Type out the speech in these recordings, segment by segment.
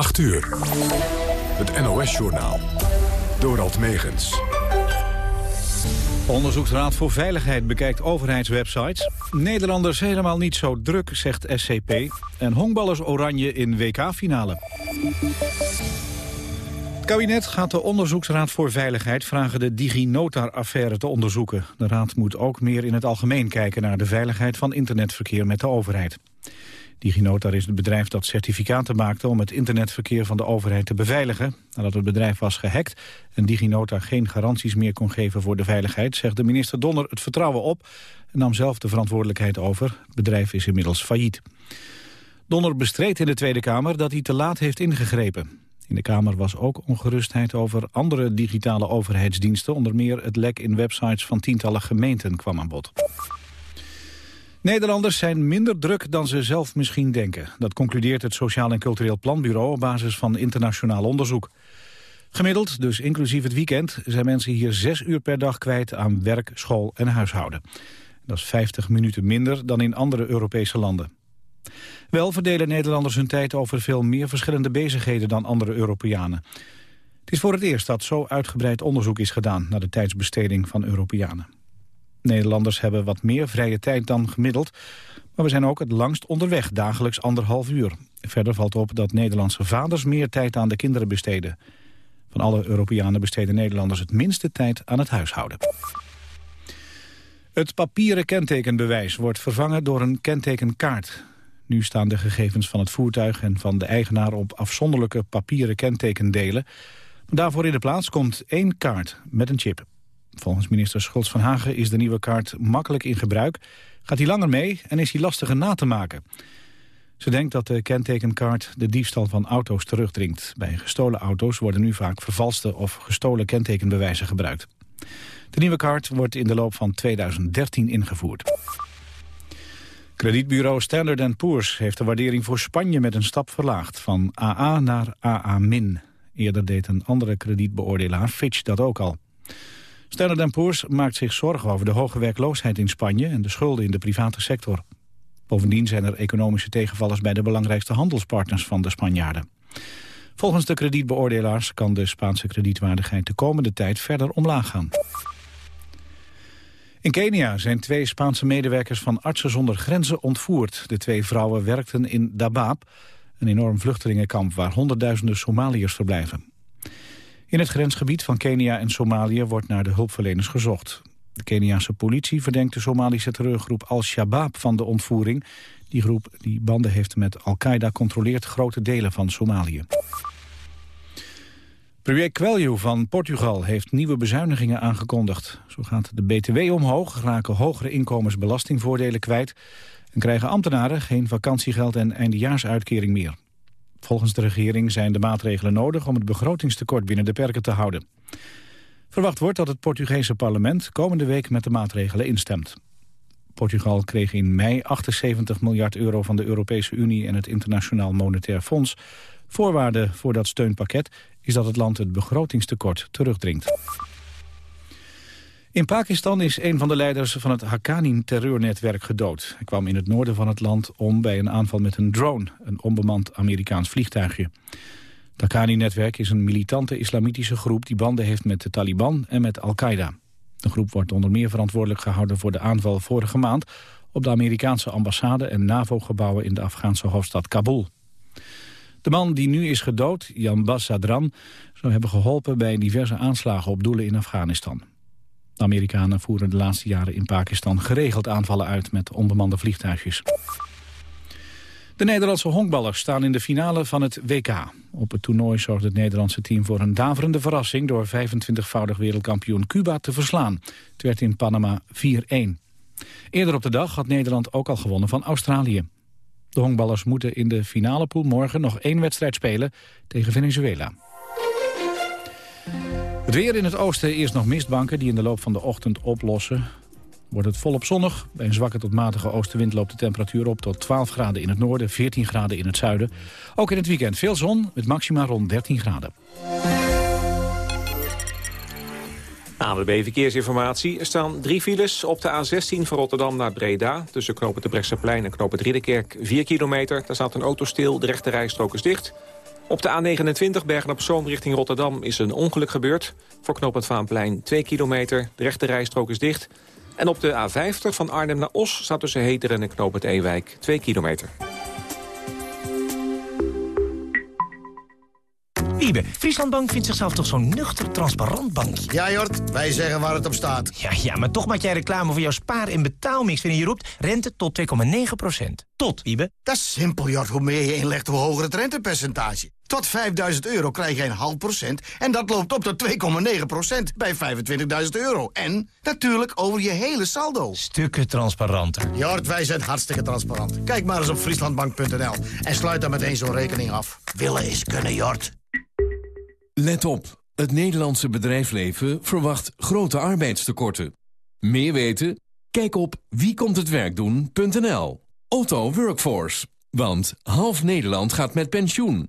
8 uur. Het NOS-journaal. Dorald Megens. Onderzoeksraad voor Veiligheid bekijkt overheidswebsites. Nederlanders helemaal niet zo druk, zegt SCP. En honkballers oranje in WK-finale. Het kabinet gaat de Onderzoeksraad voor Veiligheid vragen de DigiNotar-affaire te onderzoeken. De raad moet ook meer in het algemeen kijken naar de veiligheid van internetverkeer met de overheid. DigiNotar is het bedrijf dat certificaten maakte om het internetverkeer van de overheid te beveiligen. Nadat het bedrijf was gehackt en DigiNotar geen garanties meer kon geven voor de veiligheid, zegt de minister Donner het vertrouwen op en nam zelf de verantwoordelijkheid over. Het bedrijf is inmiddels failliet. Donner bestreed in de Tweede Kamer dat hij te laat heeft ingegrepen. In de Kamer was ook ongerustheid over andere digitale overheidsdiensten. Onder meer het lek in websites van tientallen gemeenten kwam aan bod. Nederlanders zijn minder druk dan ze zelf misschien denken. Dat concludeert het Sociaal en Cultureel Planbureau op basis van internationaal onderzoek. Gemiddeld, dus inclusief het weekend, zijn mensen hier zes uur per dag kwijt aan werk, school en huishouden. Dat is 50 minuten minder dan in andere Europese landen. Wel verdelen Nederlanders hun tijd over veel meer verschillende bezigheden dan andere Europeanen. Het is voor het eerst dat zo uitgebreid onderzoek is gedaan naar de tijdsbesteding van Europeanen. Nederlanders hebben wat meer vrije tijd dan gemiddeld. Maar we zijn ook het langst onderweg, dagelijks anderhalf uur. Verder valt op dat Nederlandse vaders meer tijd aan de kinderen besteden. Van alle Europeanen besteden Nederlanders het minste tijd aan het huishouden. Het papieren kentekenbewijs wordt vervangen door een kentekenkaart. Nu staan de gegevens van het voertuig en van de eigenaar op afzonderlijke papieren kentekendelen. Daarvoor in de plaats komt één kaart met een chip. Volgens minister Schultz van Hagen is de nieuwe kaart makkelijk in gebruik. Gaat hij langer mee en is hij lastiger na te maken. Ze denkt dat de kentekenkaart de diefstal van auto's terugdringt. Bij gestolen auto's worden nu vaak vervalste of gestolen kentekenbewijzen gebruikt. De nieuwe kaart wordt in de loop van 2013 ingevoerd. Kredietbureau Standard Poor's heeft de waardering voor Spanje met een stap verlaagd, van AA naar AA-. Eerder deed een andere kredietbeoordelaar, Fitch, dat ook al. Standard Poor's maakt zich zorgen over de hoge werkloosheid in Spanje en de schulden in de private sector. Bovendien zijn er economische tegenvallers bij de belangrijkste handelspartners van de Spanjaarden. Volgens de kredietbeoordelaars kan de Spaanse kredietwaardigheid de komende tijd verder omlaag gaan. In Kenia zijn twee Spaanse medewerkers van Artsen zonder Grenzen ontvoerd. De twee vrouwen werkten in Dabaab, een enorm vluchtelingenkamp waar honderdduizenden Somaliërs verblijven. In het grensgebied van Kenia en Somalië wordt naar de hulpverleners gezocht. De Keniaanse politie verdenkt de Somalische terreurgroep Al-Shabaab van de ontvoering. Die groep die banden heeft met Al-Qaeda controleert grote delen van Somalië. Premier Coelho van Portugal heeft nieuwe bezuinigingen aangekondigd. Zo gaat de BTW omhoog, raken hogere inkomensbelastingvoordelen kwijt... en krijgen ambtenaren geen vakantiegeld en eindejaarsuitkering meer. Volgens de regering zijn de maatregelen nodig om het begrotingstekort binnen de perken te houden. Verwacht wordt dat het Portugese parlement komende week met de maatregelen instemt. Portugal kreeg in mei 78 miljard euro van de Europese Unie en het Internationaal Monetair Fonds. Voorwaarde voor dat steunpakket is dat het land het begrotingstekort terugdringt. In Pakistan is een van de leiders van het Haqqani-terreurnetwerk gedood. Hij kwam in het noorden van het land om bij een aanval met een drone, een onbemand Amerikaans vliegtuigje. Het Haqqani-netwerk is een militante islamitische groep die banden heeft met de Taliban en met Al-Qaeda. De groep wordt onder meer verantwoordelijk gehouden voor de aanval vorige maand op de Amerikaanse ambassade en NAVO-gebouwen in de Afghaanse hoofdstad Kabul. De man die nu is gedood, Jan Bas Sadran, zou hebben geholpen bij diverse aanslagen op doelen in Afghanistan. De Amerikanen voeren de laatste jaren in Pakistan geregeld aanvallen uit met onbemande vliegtuigjes. De Nederlandse honkballers staan in de finale van het WK. Op het toernooi zorgt het Nederlandse team voor een daverende verrassing... door 25-voudig wereldkampioen Cuba te verslaan. Het werd in Panama 4-1. Eerder op de dag had Nederland ook al gewonnen van Australië. De honkballers moeten in de finale pool morgen nog één wedstrijd spelen tegen Venezuela. Het weer in het oosten eerst nog mistbanken die in de loop van de ochtend oplossen. Wordt het volop zonnig. Bij een zwakke tot matige oostenwind loopt de temperatuur op tot 12 graden in het noorden, 14 graden in het zuiden. Ook in het weekend veel zon, met maxima rond 13 graden. ANWB Verkeersinformatie. Er staan drie files op de A16 van Rotterdam naar Breda. Tussen knopen de Brechtseplein en knopen Ridderkerk 4 kilometer. Daar staat een auto stil, de rechte rijstrook is dicht. Op de A29 Bergen op Zoom richting Rotterdam is een ongeluk gebeurd. Voor knooppunt Vaanplein 2 kilometer. De rechte rijstrook is dicht. En op de A50 van Arnhem naar Os staat tussen Heteren en knooppunt Ewijk 2 kilometer. Wiebe, Frieslandbank vindt zichzelf toch zo'n nuchter, transparant bankje? Ja, Jort, wij zeggen waar het op staat. Ja, ja, maar toch maak jij reclame voor jouw spaar- en betaalmix... wanneer je roept rente tot 2,9% Tot, Wiebe. Dat is simpel, Jort. Hoe meer je inlegt, hoe hoger het rentepercentage. Tot 5000 euro krijg je een half procent... en dat loopt op tot 2,9 procent bij 25.000 euro. En natuurlijk over je hele saldo. Stukken transparanter. Jort, wij zijn hartstikke transparant. Kijk maar eens op frieslandbank.nl en sluit dan meteen zo'n rekening af. Willen is kunnen, Jort. Let op. Het Nederlandse bedrijfsleven verwacht grote arbeidstekorten. Meer weten? Kijk op wiekomthetwerkdoen.nl. Otto Workforce. Want half Nederland gaat met pensioen.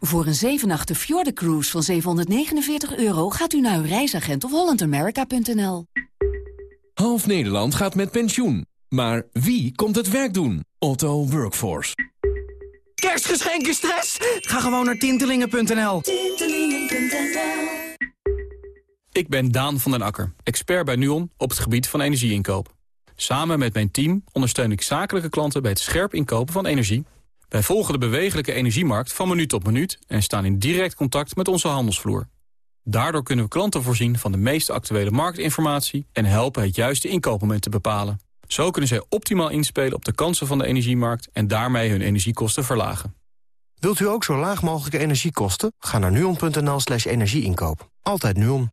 Voor een 7 nachten Cruise van 749 euro gaat u naar uw reisagent of hollandamerica.nl. Half Nederland gaat met pensioen. Maar wie komt het werk doen? Otto Workforce. Kerstgeschenken stress? Ga gewoon naar tintelingen.nl. Tintelingen.nl Ik ben Daan van den Akker, expert bij NUON op het gebied van energieinkoop. Samen met mijn team ondersteun ik zakelijke klanten bij het scherp inkopen van energie wij volgen de bewegelijke energiemarkt van minuut tot minuut... en staan in direct contact met onze handelsvloer. Daardoor kunnen we klanten voorzien van de meest actuele marktinformatie... en helpen het juiste inkoopmoment te bepalen. Zo kunnen zij optimaal inspelen op de kansen van de energiemarkt... en daarmee hun energiekosten verlagen. Wilt u ook zo laag mogelijke energiekosten? Ga naar nuon.nl slash energieinkoop. Altijd Nuon.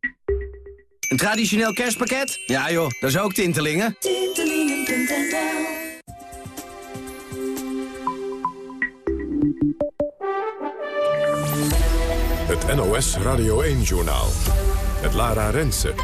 Een traditioneel kerstpakket? Ja joh, dat is ook Tintelingen. Tintelingen.nl Het NOS Radio 1-journaal. Het Lara Rensen.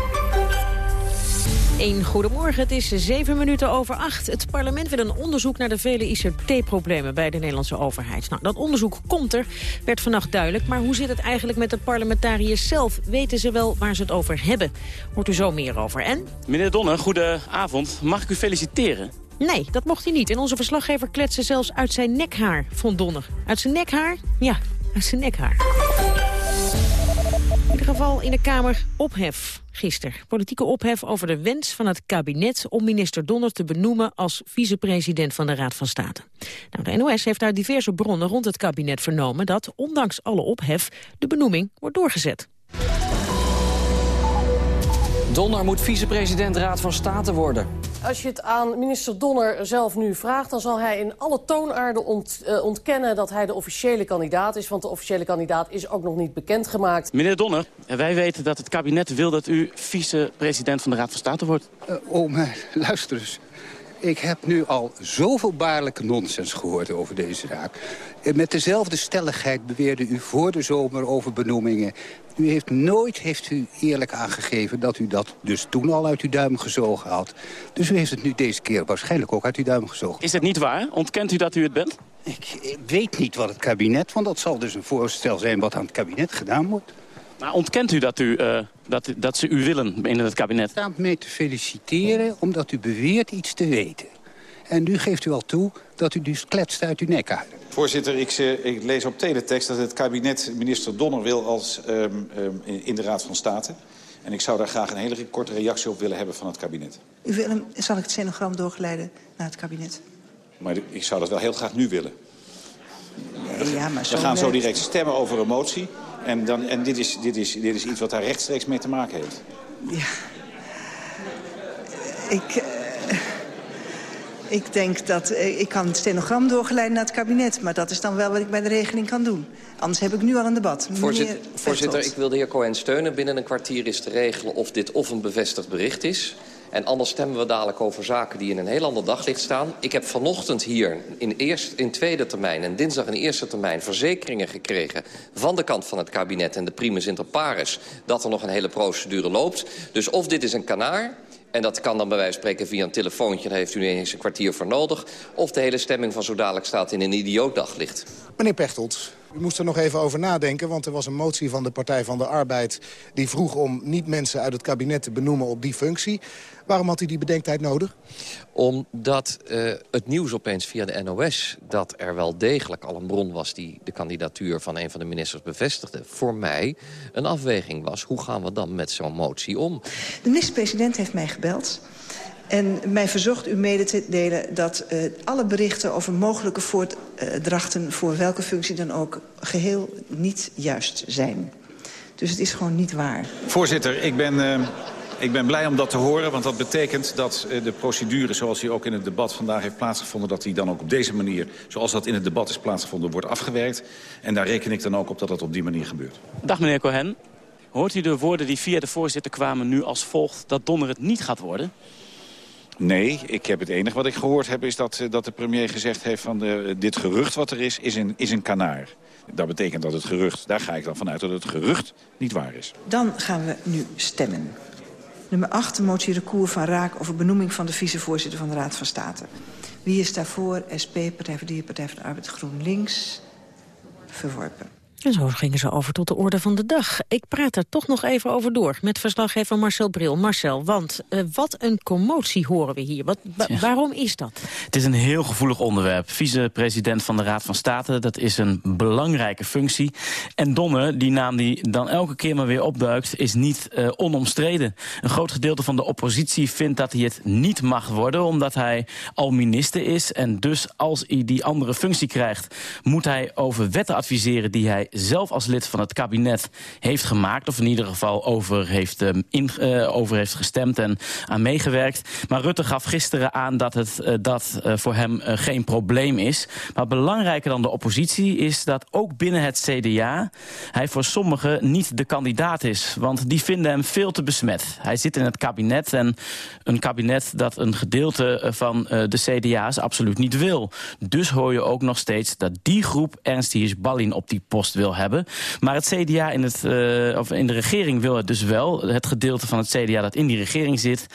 Een goedemorgen, het is zeven minuten over acht. Het parlement wil een onderzoek naar de vele ICT-problemen bij de Nederlandse overheid. Nou, dat onderzoek komt er, werd vannacht duidelijk. Maar hoe zit het eigenlijk met de parlementariërs zelf? Weten ze wel waar ze het over hebben? Hoort u zo meer over. En? Meneer Donner, goedenavond. Mag ik u feliciteren? Nee, dat mocht hij niet. En onze verslaggever kletste zelfs uit zijn nekhaar, vond Donner. Uit zijn nekhaar? Ja, uit zijn nekhaar. In ieder geval in de Kamer ophef gisteren. Politieke ophef over de wens van het kabinet om minister Donner te benoemen als vicepresident van de Raad van State. Nou, de NOS heeft uit diverse bronnen rond het kabinet vernomen dat, ondanks alle ophef, de benoeming wordt doorgezet. Donner moet vicepresident Raad van State worden. Als je het aan minister Donner zelf nu vraagt... dan zal hij in alle toonaarden ont, uh, ontkennen dat hij de officiële kandidaat is. Want de officiële kandidaat is ook nog niet bekendgemaakt. Meneer Donner, wij weten dat het kabinet wil dat u vicepresident van de Raad van State wordt. Uh, oh, maar luister eens. Ik heb nu al zoveel baarlijke nonsens gehoord over deze zaak. Met dezelfde stelligheid beweerde u voor de zomer over benoemingen. U heeft nooit heeft u eerlijk aangegeven dat u dat dus toen al uit uw duim gezogen had. Dus u heeft het nu deze keer waarschijnlijk ook uit uw duim gezogen. Is het niet waar? Ontkent u dat u het bent? Ik, ik weet niet wat het kabinet, want dat zal dus een voorstel zijn wat aan het kabinet gedaan wordt. Maar ontkent u dat, u, uh, dat, dat ze u willen in het kabinet? staat mee te feliciteren omdat u beweert iets te weten. En nu geeft u al toe dat u dus kletst uit uw nek uit. Voorzitter, ik, ik, lees op teletext dat het kabinet minister Donner wil als, um, um, in de Raad van State. En ik zou daar graag een hele korte reactie op willen hebben van het kabinet. U wil hem, zal ik het scenogram doorgeleiden naar het kabinet? Maar ik zou dat wel heel graag nu willen. Ja, maar We gaan zo direct stemmen over een motie. En, dan, en dit, is, dit, is, dit is iets wat daar rechtstreeks mee te maken heeft. Ja. Ik... Uh... Ik denk dat ik kan het stenogram doorgeleiden naar het kabinet. Maar dat is dan wel wat ik bij de regeling kan doen. Anders heb ik nu al een debat. Voorzitter, voorzitter ik wil de heer Cohen steunen. Binnen een kwartier is te regelen of dit of een bevestigd bericht is. En anders stemmen we dadelijk over zaken die in een heel ander daglicht staan. Ik heb vanochtend hier in, eerst, in tweede termijn en dinsdag in eerste termijn... verzekeringen gekregen van de kant van het kabinet en de primus inter pares... dat er nog een hele procedure loopt. Dus of dit is een kanaar... En dat kan dan bij wijze van spreken via een telefoontje. Daar heeft u eens een kwartier voor nodig. Of de hele stemming van zo dadelijk staat in een idioot daglicht. Meneer Pechtold, u moest er nog even over nadenken... want er was een motie van de Partij van de Arbeid... die vroeg om niet mensen uit het kabinet te benoemen op die functie. Waarom had u die bedenktijd nodig? Omdat uh, het nieuws opeens via de NOS... dat er wel degelijk al een bron was die de kandidatuur van een van de ministers bevestigde... voor mij een afweging was. Hoe gaan we dan met zo'n motie om? De minister-president heeft mij gebeld... En mij verzocht u mede te delen dat uh, alle berichten over mogelijke voordrachten... voor welke functie dan ook geheel niet juist zijn. Dus het is gewoon niet waar. Voorzitter, ik ben... Uh... Ik ben blij om dat te horen, want dat betekent dat de procedure... zoals die ook in het debat vandaag heeft plaatsgevonden... dat die dan ook op deze manier, zoals dat in het debat is plaatsgevonden... wordt afgewerkt. En daar reken ik dan ook op dat dat op die manier gebeurt. Dag meneer Cohen. Hoort u de woorden die via de voorzitter kwamen nu als volgt... dat Donner het niet gaat worden? Nee, ik heb het enige wat ik gehoord heb is dat, dat de premier gezegd heeft... van de, dit gerucht wat er is, is een, is een kanaar. Dat betekent dat het gerucht, daar ga ik dan vanuit dat het gerucht niet waar is. Dan gaan we nu stemmen. Nummer 8, de motie recours van Raak over benoeming van de vicevoorzitter van de Raad van State. Wie is daarvoor? SP, Partij voor Partij van de Arbeid, GroenLinks. Verworpen. En zo gingen ze over tot de orde van de dag. Ik praat er toch nog even over door met verslaggever Marcel Bril. Marcel, want uh, wat een commotie horen we hier. Wat, Waarom is dat? Het is een heel gevoelig onderwerp. Vice-president van de Raad van State, dat is een belangrijke functie. En Donner, die naam die dan elke keer maar weer opduikt, is niet uh, onomstreden. Een groot gedeelte van de oppositie vindt dat hij het niet mag worden... omdat hij al minister is. En dus als hij die andere functie krijgt... moet hij over wetten adviseren die hij zelf als lid van het kabinet heeft gemaakt. Of in ieder geval over heeft, um, in, uh, over heeft gestemd en aan meegewerkt. Maar Rutte gaf gisteren aan dat het uh, dat, uh, voor hem geen probleem is. Maar belangrijker dan de oppositie is dat ook binnen het CDA... hij voor sommigen niet de kandidaat is. Want die vinden hem veel te besmet. Hij zit in het kabinet en een kabinet dat een gedeelte van de CDA's absoluut niet wil. Dus hoor je ook nog steeds dat die groep Ernst Hiers Ballin op die post wil hebben. Maar het CDA in, het, uh, of in de regering wil het dus wel. Het gedeelte van het CDA dat in die regering zit.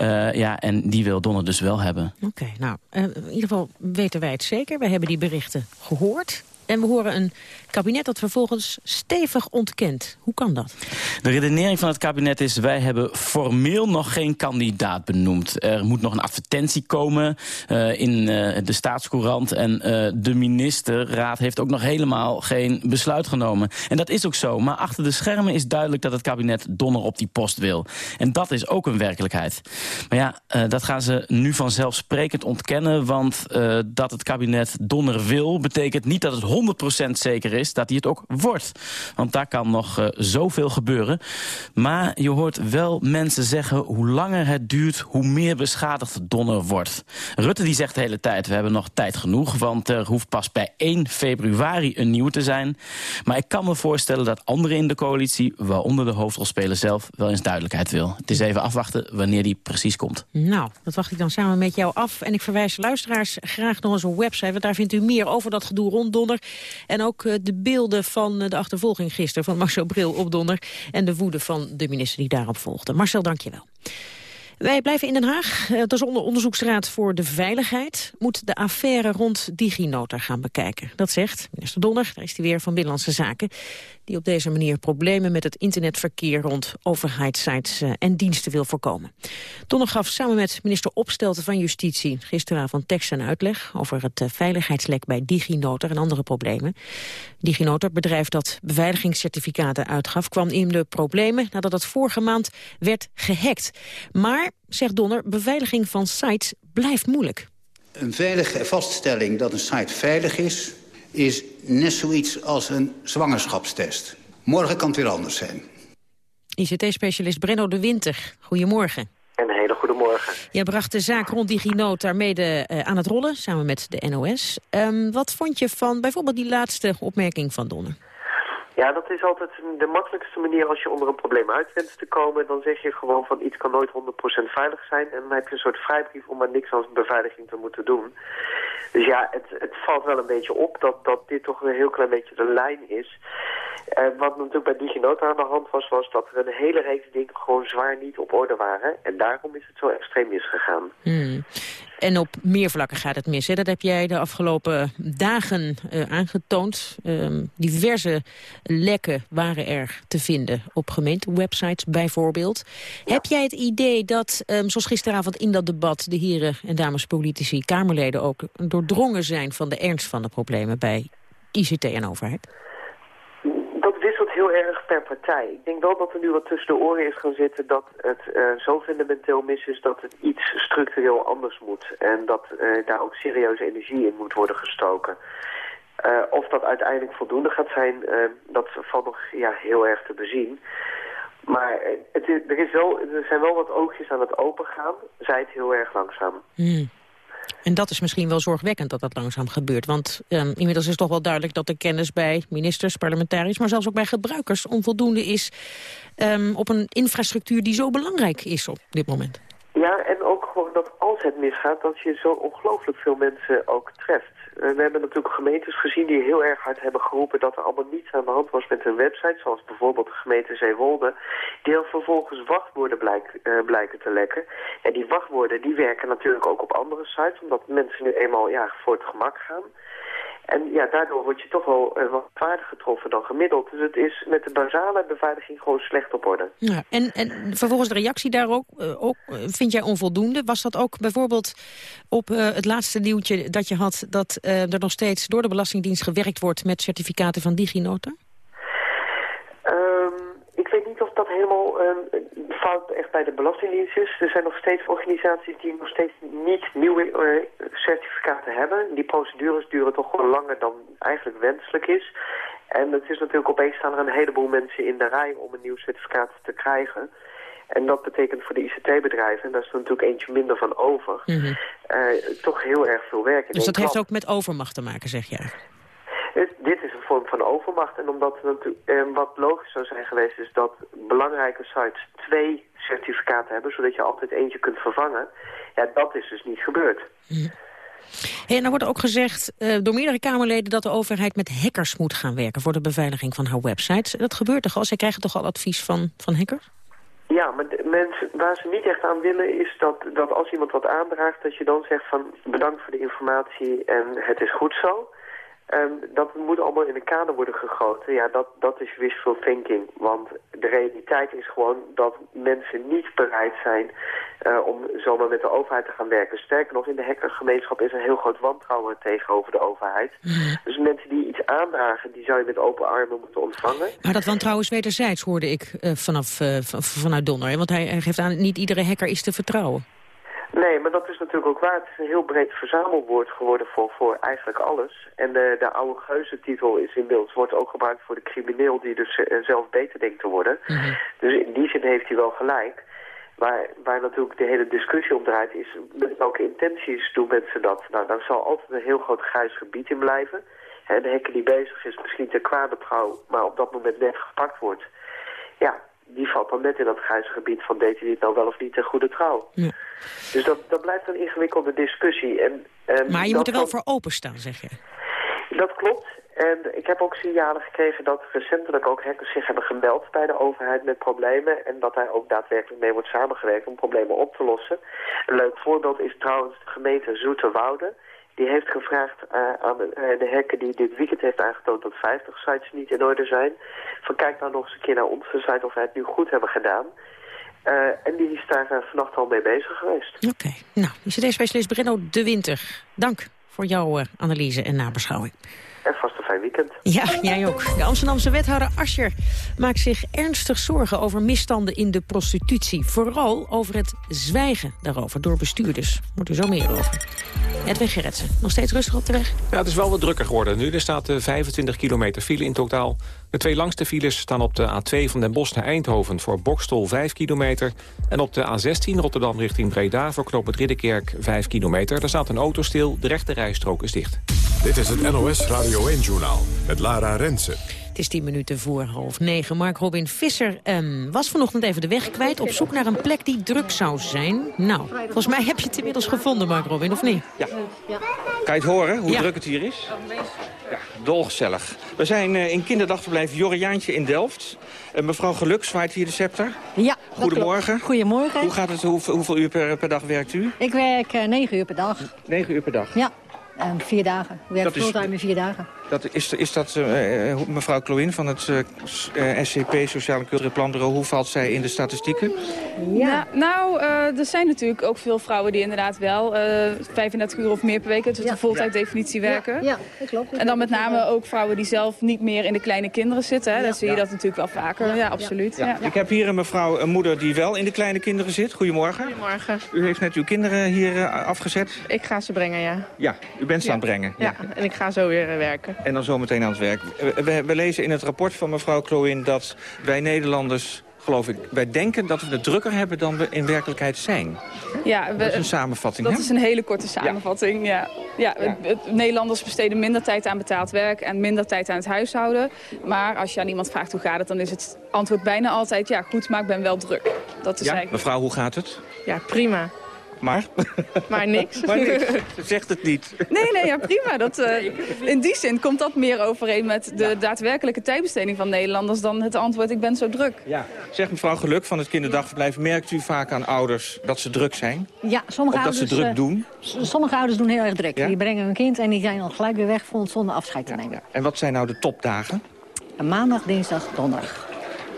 Uh, ja, en die wil Donner dus wel hebben. Oké, nou, uh, in ieder geval weten wij het zeker. We hebben die berichten gehoord. En we horen een kabinet dat vervolgens stevig ontkent. Hoe kan dat? De redenering van het kabinet is... wij hebben formeel nog geen kandidaat benoemd. Er moet nog een advertentie komen uh, in uh, de staatscourant... en uh, de ministerraad heeft ook nog helemaal geen besluit genomen. En dat is ook zo. Maar achter de schermen is duidelijk dat het kabinet Donner op die post wil. En dat is ook een werkelijkheid. Maar ja, dat gaan ze nu vanzelfsprekend ontkennen... want dat het kabinet Donner wil... betekent niet dat het 100% zeker is dat hij het ook wordt. Want daar kan nog uh, zoveel gebeuren. Maar je hoort wel mensen zeggen... hoe langer het duurt, hoe meer beschadigd Donner wordt. Rutte die zegt de hele tijd, we hebben nog tijd genoeg... want er hoeft pas bij 1 februari een nieuw te zijn. Maar ik kan me voorstellen dat anderen in de coalitie... waaronder de hoofdrolspeler zelf, wel eens duidelijkheid wil. Het is even afwachten wanneer die precies komt. Nou, dat wacht ik dan samen met jou af. En ik verwijs luisteraars graag naar onze website... want daar vindt u meer over dat gedoe rond Donner. En ook uh, de beelden van de achtervolging gisteren van Marcel Bril op Donner... en de woede van de minister die daarop volgde. Marcel, dank je wel. Wij blijven in Den Haag. De onderzoeksraad voor de Veiligheid moet de affaire rond DigiNotar gaan bekijken. Dat zegt minister Donner, daar is hij weer van Binnenlandse Zaken die op deze manier problemen met het internetverkeer rond overheidssites eh, en diensten wil voorkomen. Donner gaf samen met minister Opstelten van Justitie gisteravond tekst en uitleg over het eh, veiligheidslek bij DigiNotar en andere problemen. DigiNotar, bedrijf dat beveiligingscertificaten uitgaf, kwam in de problemen nadat het vorige maand werd gehackt. Maar, zegt Donner, beveiliging van sites blijft moeilijk. Een veilige vaststelling dat een site veilig is is net zoiets als een zwangerschapstest. Morgen kan het weer anders zijn. ICT-specialist Brenno de Winter, goedemorgen. Een hele goede morgen. Jij bracht de zaak rond DigiNote daarmee de, uh, aan het rollen, samen met de NOS. Um, wat vond je van bijvoorbeeld die laatste opmerking van Donner? Ja, dat is altijd de makkelijkste manier als je onder een probleem uit wenst te komen. Dan zeg je gewoon van iets kan nooit 100% veilig zijn. En dan heb je een soort vrijbrief om maar niks als beveiliging te moeten doen. Dus ja, het, het valt wel een beetje op dat, dat dit toch een heel klein beetje de lijn is. En wat natuurlijk bij DigiNota aan de hand was, was dat er een hele reeks dingen gewoon zwaar niet op orde waren. En daarom is het zo extreem misgegaan. Hmm. En op meer vlakken gaat het mis. Hè? Dat heb jij de afgelopen dagen uh, aangetoond. Um, diverse lekken waren er te vinden op gemeentewebsites bijvoorbeeld. Heb jij het idee dat, um, zoals gisteravond in dat debat... de heren en dames politici, Kamerleden ook... doordrongen zijn van de ernst van de problemen bij ICT en overheid? Partij. Ik denk wel dat er nu wat tussen de oren is gaan zitten dat het uh, zo fundamenteel mis is dat het iets structureel anders moet. En dat uh, daar ook serieuze energie in moet worden gestoken. Uh, of dat uiteindelijk voldoende gaat zijn, dat valt nog ja, heel erg te bezien. Maar het is, er, is wel, er zijn wel wat oogjes aan het opengaan, zij het heel erg langzaam. Hmm. En dat is misschien wel zorgwekkend dat dat langzaam gebeurt. Want um, inmiddels is toch wel duidelijk dat de kennis bij ministers, parlementariërs... maar zelfs ook bij gebruikers onvoldoende is um, op een infrastructuur die zo belangrijk is op dit moment. Ja, en ook gewoon dat als het misgaat, dat je zo ongelooflijk veel mensen ook treft. Eh, we hebben natuurlijk gemeentes gezien die heel erg hard hebben geroepen dat er allemaal niets aan de hand was met hun website. Zoals bijvoorbeeld de gemeente Zeewolde. Die heel vervolgens wachtwoorden blijk, uh, blijken te lekken. En die wachtwoorden die werken natuurlijk ook op andere sites. Omdat mensen nu eenmaal ja, voor het gemak gaan. En ja, daardoor word je toch wel uh, wat vaardig getroffen dan gemiddeld. Dus het is met de basale beveiliging gewoon slecht op orde. Ja, en, en vervolgens de reactie daarop, uh, ook, vind jij onvoldoende? Was dat ook bijvoorbeeld op het laatste nieuwtje dat je had... dat er nog steeds door de Belastingdienst gewerkt wordt met certificaten van DigiNota? Um, ik weet niet of dat helemaal um, fout echt bij de Belastingdienst is. Er zijn nog steeds organisaties die nog steeds niet nieuwe uh, certificaten hebben. Die procedures duren toch wel langer dan eigenlijk wenselijk is. En het is natuurlijk opeens staan er een heleboel mensen in de rij om een nieuw certificaat te krijgen. En dat betekent voor de ICT-bedrijven, en daar is er natuurlijk eentje minder van over, mm -hmm. uh, toch heel erg veel werk. Dus dat heeft ook met overmacht te maken, zeg je? Vorm van overmacht. En omdat het natuurlijk, eh, wat logisch zou zijn geweest is dat belangrijke sites twee certificaten hebben, zodat je altijd eentje kunt vervangen. Ja, dat is dus niet gebeurd. Hey, en dan wordt ook gezegd uh, door meerdere Kamerleden dat de overheid met hackers moet gaan werken voor de beveiliging van haar websites. Dat gebeurt toch al? Zij krijgen toch al advies van, van hackers? Ja, maar de mensen, waar ze niet echt aan willen is dat, dat als iemand wat aandraagt... dat je dan zegt van bedankt voor de informatie en het is goed zo. Um, dat moet allemaal in een kader worden gegoten. Ja, dat, dat is wishful thinking. Want de realiteit is gewoon dat mensen niet bereid zijn uh, om zomaar met de overheid te gaan werken. Sterker nog, in de hackergemeenschap is een heel groot wantrouwen tegenover de overheid. Dus mensen die iets aandragen, die zou je met open armen moeten ontvangen. Maar dat wantrouwen is wederzijds, hoorde ik uh, vanaf, uh, vanuit Donner. Want hij, hij geeft aan, niet iedere hacker is te vertrouwen. Nee, maar dat is natuurlijk ook waar. Het is een heel breed verzamelwoord geworden voor, voor eigenlijk alles. En de, de oude geuzetitel is inmiddels wordt ook gebruikt voor de crimineel die dus uh, zelf beter denkt te worden. Mm -hmm. Dus in die zin heeft hij wel gelijk. Waar, waar natuurlijk de hele discussie om draait is met welke intenties doen mensen dat. Nou, daar zal altijd een heel groot grijs gebied in blijven. En de hacker die bezig is misschien ter kwade trouw, maar op dat moment net gepakt wordt. Ja, die valt dan net in dat grijze gebied van deed hij dit nou wel of niet een goede trouw. Ja. Dus dat, dat blijft een ingewikkelde discussie. En, en maar je moet er wel voor openstaan, zeg je. Dat klopt. En ik heb ook signalen gekregen dat recentelijk ook hackers zich hebben gemeld bij de overheid met problemen. En dat daar ook daadwerkelijk mee wordt samengewerkt om problemen op te lossen. Een leuk voorbeeld is trouwens de gemeente Zoeterwoude. Die heeft gevraagd uh, aan de, uh, de hacker die dit weekend heeft aangetoond dat 50 sites niet in orde zijn. Van kijk nou nog eens een keer naar onze site of wij het nu goed hebben gedaan. Uh, en die is daar vannacht al mee bezig geweest. Oké, okay. nou, ICT-specialist Brenno de Winter. Dank voor jouw analyse en nabeschouwing. En vast een fijn weekend. Ja, jij ook. De Amsterdamse wethouder Ascher maakt zich ernstig zorgen over misstanden in de prostitutie. Vooral over het zwijgen daarover door bestuurders. Wordt u zo meer over. Edwin Gerritsen, nog steeds rustig op de weg? Ja, het is wel wat drukker geworden. Nu er staat 25 kilometer file in totaal. De twee langste files staan op de A2 van Den Bosch naar Eindhoven... voor Bokstol 5 kilometer. En op de A16 Rotterdam richting Breda voor knoop het Ridderkerk 5 kilometer. Daar staat een auto stil, de rechte rijstrook is dicht. Dit is het NOS Radio 1-journaal met Lara Rensen. Het is tien minuten voor half negen. Mark Robin Visser ehm, was vanochtend even de weg kwijt... op zoek naar een plek die druk zou zijn. Nou, volgens mij heb je het inmiddels gevonden, Mark Robin, of niet? Ja. Kan je het horen, hoe druk het hier is? Ja, dolgezellig. We zijn uh, in kinderdagverblijf Joriaantje in Delft. Uh, mevrouw Geluk zwaait hier de scepter. Ja, Goedemorgen. Goedemorgen. Hoe gaat het, hoe, hoeveel uur per, per, dag werkt u? Ik werk uh, negen uur per dag. Negen uur per dag? Ja. En vier dagen. Ik werk fulltime in vier dagen. Dat, is, is dat uh, mevrouw Kloin van het uh, SCP, Sociaal en Cultureel Planbureau... hoe valt zij in de statistieken? Ja, nou, uh, er zijn natuurlijk ook veel vrouwen die inderdaad wel 35 uur of meer per week... dus ja. de voltijddefinitie werken. Ja, dat klopt. En dan met name ook vrouwen die zelf niet meer in de kleine kinderen zitten. Hè? Dan zie je dat natuurlijk wel vaker. Ja, absoluut. Ik heb hier een mevrouw, een moeder die wel in de kleine kinderen zit. Goedemorgen. Goedemorgen. U heeft net uw kinderen hier afgezet. Ik ga ze brengen, ja. Ja, u bent ze aan het brengen. Ja, en ik ga zo weer werken. En dan zometeen aan het werk. We, we, lezen in het rapport van mevrouw Kloin dat wij Nederlanders, geloof ik... wij denken dat we het drukker hebben dan we in werkelijkheid zijn. Ja, we, dat is een samenvatting, Dat hè? is een hele korte samenvatting, ja. ja. ja, ja. Nederlanders besteden minder tijd aan betaald werk... en minder tijd aan het huishouden. Maar als je aan iemand vraagt hoe gaat het... dan is het antwoord bijna altijd... ja, goed, maar ik ben wel druk. Dat is ja, eigenlijk... mevrouw, hoe gaat het? Ja, prima. Maar? Maar niks. maar niks. Ze zegt het niet. Nee, nee, ja, prima. Dat, uh, in die zin komt dat meer overeen met de ja. daadwerkelijke tijdbesteding van Nederlanders... dan het antwoord, ik ben zo druk. Ja. Zeg mevrouw Geluk van het kinderdagverblijf... merkt u vaak aan ouders dat ze druk zijn? Ja, sommige of ouders... dat ze druk uh, doen? Sommige ouders doen heel erg druk. Ja? Die brengen hun kind en die zijn al gelijk weer weg... zonder afscheid te nemen. En wat zijn nou de topdagen? Maandag, dinsdag, donderdag.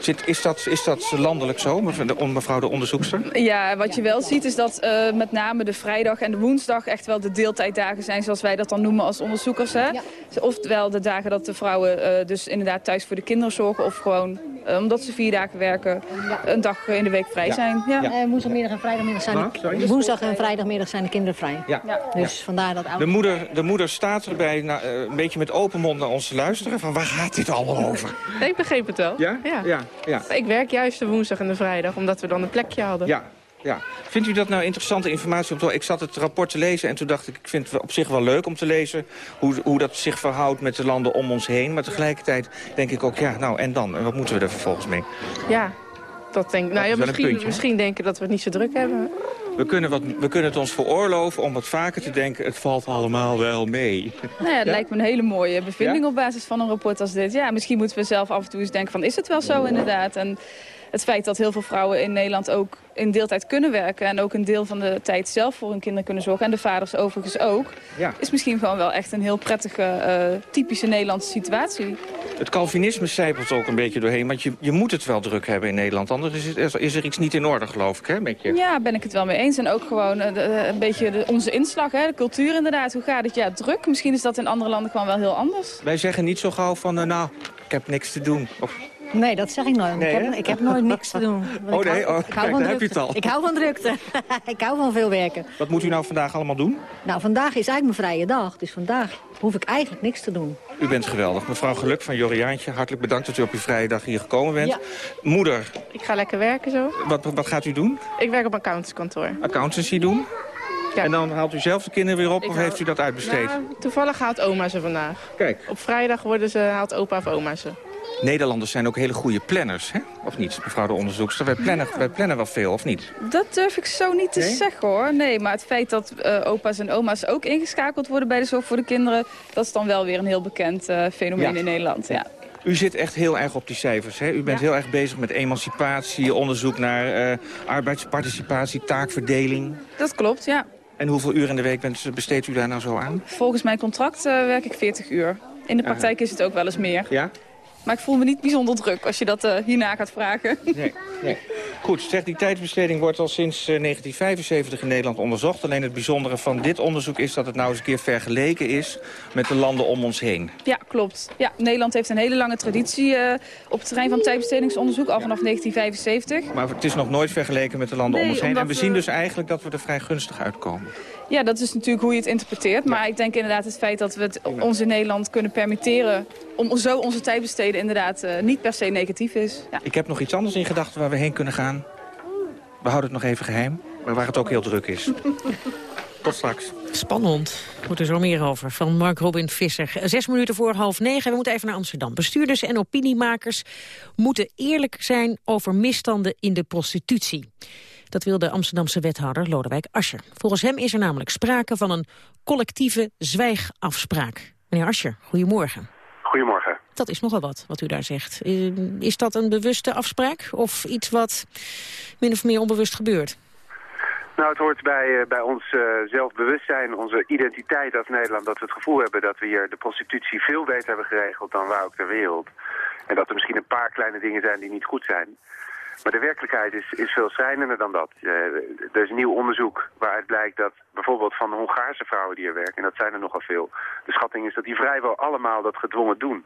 Zit, is, dat, is dat landelijk zo, mevrouw de onderzoekster? Ja, wat je wel ziet is dat uh, met name de vrijdag en de woensdag... echt wel de deeltijddagen zijn, zoals wij dat dan noemen als onderzoekers. Hè? Ja. Oftewel de dagen dat de vrouwen uh, dus inderdaad thuis voor de kinderen zorgen... of gewoon uh, omdat ze vier dagen werken, ja. een dag in de week vrij ja. zijn. Ja. Ja. woensdagmiddag en vrijdagmiddag zijn de, woensdag en vrijdagmiddag zijn de kinderen vrij. Ja. Dus vandaar dat de moeder, de moeder staat erbij nou, een beetje met open mond naar ons te luisteren. Van waar gaat dit allemaal over? Ik begreep het wel. Ja? Ja. Ja. Ik werk juist de woensdag en de vrijdag, omdat we dan een plekje hadden. Ja, ja. Vindt u dat nou interessante informatie? Ik zat het rapport te lezen en toen dacht ik... ik vind het op zich wel leuk om te lezen hoe, hoe dat zich verhoudt met de landen om ons heen. Maar tegelijkertijd denk ik ook, ja, nou en dan? En wat moeten we er vervolgens mee? Ja, dat denk. Nou, ja, misschien, misschien denken dat we het niet zo druk hebben. We kunnen, wat, we kunnen het ons veroorloven om wat vaker te denken... het valt allemaal wel mee. Nou ja, het ja? lijkt me een hele mooie bevinding ja? op basis van een rapport als dit. Ja, misschien moeten we zelf af en toe eens denken van... is het wel zo inderdaad? En het feit dat heel veel vrouwen in Nederland ook in deeltijd kunnen werken... en ook een deel van de tijd zelf voor hun kinderen kunnen zorgen... en de vaders overigens ook... Ja. is misschien gewoon wel echt een heel prettige, uh, typische Nederlandse situatie. Het Calvinisme zijpelt ook een beetje doorheen... want je, je moet het wel druk hebben in Nederland. Anders is, het, is er iets niet in orde, geloof ik, hè, met je? Ja, ben ik het wel mee eens. En ook gewoon uh, een beetje de, onze inslag, hè, de cultuur inderdaad. Hoe gaat het? Ja, druk. Misschien is dat in andere landen gewoon wel heel anders. Wij zeggen niet zo gauw van, uh, nou, ik heb niks te doen. Of... Nee, dat zeg ik nooit. Nee, ik, heb, ik heb nooit niks te doen. Oh nee, hou, oh, ik hou kijk, van daar heb je drukte. het al. Ik hou van drukte. ik hou van veel werken. Wat moet u nou vandaag allemaal doen? Nou, vandaag is eigenlijk mijn vrije dag. Dus vandaag hoef ik eigenlijk niks te doen. U bent geweldig. Mevrouw Geluk van Joriaantje, hartelijk bedankt dat u op uw vrije dag hier gekomen bent. Ja. Moeder. Ik ga lekker werken zo. Wat, wat gaat u doen? Ik werk op een accountantskantoor. Accountancy doen? Ja. En dan haalt u zelf de kinderen weer op ik of haal... heeft u dat uitbesteed? Nou, toevallig haalt oma ze vandaag. Kijk. Op vrijdag worden ze, haalt opa of oma ze. Nederlanders zijn ook hele goede planners, hè? Of niet, mevrouw de onderzoekster? Wij plannen, wij plannen wel veel, of niet? Dat durf ik zo niet te nee? zeggen, hoor. Nee, maar het feit dat uh, opa's en oma's ook ingeschakeld worden bij de zorg voor de kinderen... dat is dan wel weer een heel bekend uh, fenomeen ja. in Nederland, ja. U zit echt heel erg op die cijfers. Hè? U bent ja. heel erg bezig met emancipatie, onderzoek naar uh, arbeidsparticipatie, taakverdeling. Dat klopt, ja. En hoeveel uur in de week besteedt u daar nou zo aan? Volgens mijn contract werk ik 40 uur. In de praktijk is het ook wel eens meer. Ja? Maar ik voel me niet bijzonder druk als je dat uh, hierna gaat vragen. Nee, nee. Goed, zeg, die tijdsbesteding wordt al sinds uh, 1975 in Nederland onderzocht. Alleen het bijzondere van dit onderzoek is dat het nou eens een keer vergeleken is met de landen om ons heen. Ja, klopt. Ja, Nederland heeft een hele lange traditie uh, op het terrein van tijdbestedingsonderzoek, al vanaf 1975. Maar het is nog nooit vergeleken met de landen nee, om ons heen. En we we... zien dus eigenlijk dat we er vrij gunstig uitkomen. Ja, dat is natuurlijk hoe je het interpreteert. Maar ja. ik denk inderdaad het feit dat we het ons in Nederland kunnen permitteren... om zo onze tijd besteden inderdaad uh, niet per se negatief is. Ja. Ik heb nog iets anders in gedachten waar we heen kunnen gaan. We houden het nog even geheim, maar waar het ook heel druk is. Tot straks. Spannend. Moet er zo meer over. Van Mark Robin Visser. Zes minuten voor half negen. We moeten even naar Amsterdam. Bestuurders en opiniemakers moeten eerlijk zijn over misstanden in de prostitutie. Dat wil de Amsterdamse wethouder Lodewijk Asscher. Volgens hem is er namelijk sprake van een collectieve zwijgafspraak. Meneer Asscher, goedemorgen. Goedemorgen. Dat is nogal wat, wat u daar zegt. Eh, is dat een bewuste afspraak of iets wat min of meer onbewust gebeurt? Nou, het hoort bij, uh, bij ons uh, zelfbewustzijn, onze identiteit als Nederland... dat we het gevoel hebben dat we hier de prostitutie veel beter hebben geregeld dan waar ook ter wereld. En dat er misschien een paar kleine dingen zijn die niet goed zijn. Maar de werkelijkheid is, is veel schrijnender dan dat. Uh, er is een nieuw onderzoek waaruit blijkt dat bijvoorbeeld van de Hongaarse vrouwen die er werken... en dat zijn er nogal veel, de schatting is dat die vrijwel allemaal dat gedwongen doen.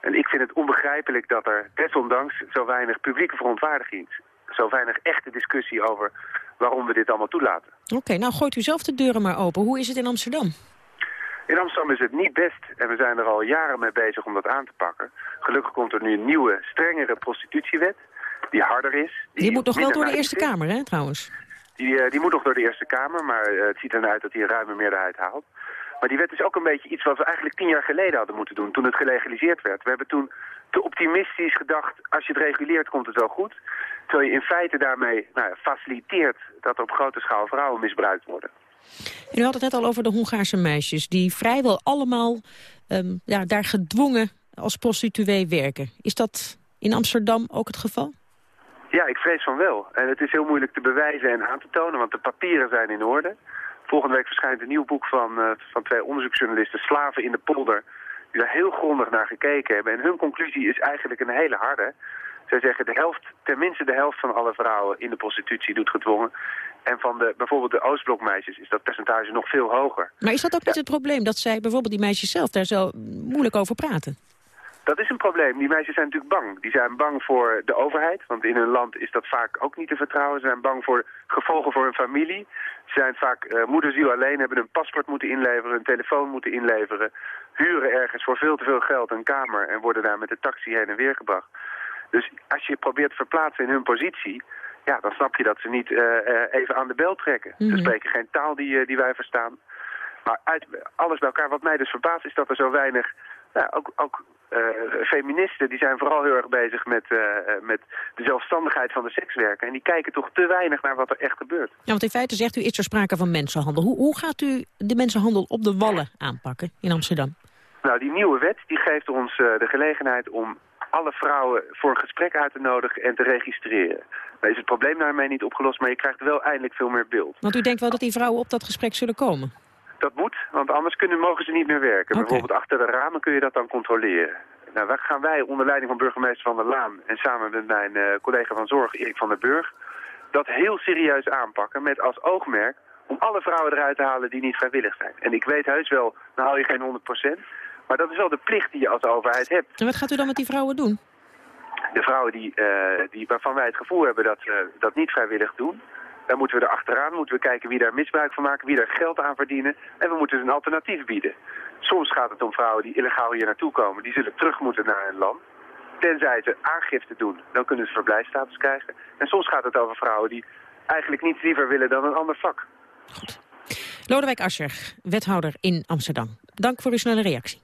En ik vind het onbegrijpelijk dat er desondanks zo weinig publieke verontwaardiging is. Zo weinig echte discussie over waarom we dit allemaal toelaten. Oké, nou gooit u zelf de deuren maar open. Hoe is het in Amsterdam? In Amsterdam is het niet best en we zijn er al jaren mee bezig om dat aan te pakken. Gelukkig komt er nu een nieuwe, strengere prostitutiewet die harder is. Die, die moet nog wel door de Eerste Kamer, hè, trouwens? Die, uh, die moet nog door de Eerste Kamer, maar uh, het ziet er uit dat hij een ruime meerderheid haalt. Maar die wet is ook een beetje iets wat we eigenlijk tien jaar geleden hadden moeten doen, toen het gelegaliseerd werd. We hebben toen te optimistisch gedacht, als je het reguleert komt het wel goed. Terwijl je in feite daarmee nou ja, faciliteert dat er op grote schaal vrouwen misbruikt worden. u had het net al over de Hongaarse meisjes, die vrijwel allemaal um, ja, daar gedwongen als prostituee werken. Is dat in Amsterdam ook het geval? Ja, ik vrees van wel. En het is heel moeilijk te bewijzen en aan te tonen, want de papieren zijn in orde. Volgende week verschijnt een nieuw boek van, uh, van twee onderzoeksjournalisten, Slaven in de polder, die daar heel grondig naar gekeken hebben. En hun conclusie is eigenlijk een hele harde. Zij zeggen de helft, tenminste de helft van alle vrouwen in de prostitutie doet gedwongen. En van de, bijvoorbeeld de Oostblokmeisjes is dat percentage nog veel hoger. Maar is dat ook niet het probleem dat zij bijvoorbeeld die meisjes zelf daar zo moeilijk over praten? Dat is een probleem. Die meisjes zijn natuurlijk bang. Die zijn bang voor de overheid, want in hun land is dat vaak ook niet te vertrouwen. Ze zijn bang voor gevolgen voor hun familie. Ze zijn vaak uh, moederziel alleen, hebben een paspoort moeten inleveren, een telefoon moeten inleveren. Huren ergens voor veel te veel geld een kamer en worden daar met de taxi heen en weer gebracht. Dus als je probeert te verplaatsen in hun positie, ja, dan snap je dat ze niet uh, uh, even aan de bel trekken. Mm -hmm. Ze spreken geen taal die, die wij verstaan. Maar uit alles bij elkaar, wat mij dus verbaast, is dat er zo weinig... Ja, ook, ook feministen die zijn vooral heel erg bezig met, met de zelfstandigheid van de sekswerker. En die kijken toch te weinig naar wat er echt gebeurt. Ja, want in feite zegt u, is er sprake van mensenhandel. Hoe, hoe gaat u de mensenhandel op de Wallen aanpakken in Amsterdam? Nou, die nieuwe wet die geeft ons de gelegenheid om alle vrouwen voor een gesprek uit te nodigen en te registreren. Dan is het probleem daarmee niet opgelost, maar je krijgt wel eindelijk veel meer beeld. Want u denkt wel dat die vrouwen op dat gesprek zullen komen? Dat moet, want anders kunnen, mogen ze niet meer werken. Okay. Bijvoorbeeld achter de ramen kun je dat dan controleren. Nou, waar gaan wij onder leiding van burgemeester Van der Laan... en samen met mijn uh, collega van Zorg, Erik van der Burg... dat heel serieus aanpakken met als oogmerk... om alle vrouwen eruit te halen die niet vrijwillig zijn. En ik weet heus wel, dan haal je geen 100% maar dat is wel de plicht die je als overheid hebt. En wat gaat u dan met die vrouwen doen? De vrouwen die, uh, die, waarvan wij het gevoel hebben dat ze dat niet vrijwillig doen... dan moeten we er achteraan, moeten we kijken wie daar misbruik van maken... wie daar geld aan verdienen. En we moeten ze een alternatief bieden. Soms gaat het om vrouwen die illegaal hier naartoe komen. Die zullen terug moeten naar hun land. Tenzij ze aangifte doen, dan kunnen ze verblijfstatus krijgen. En soms gaat het over vrouwen die eigenlijk niets liever willen dan een ander vak. Goed. Lodewijk Asscher, wethouder in Amsterdam. Dank voor uw snelle reactie.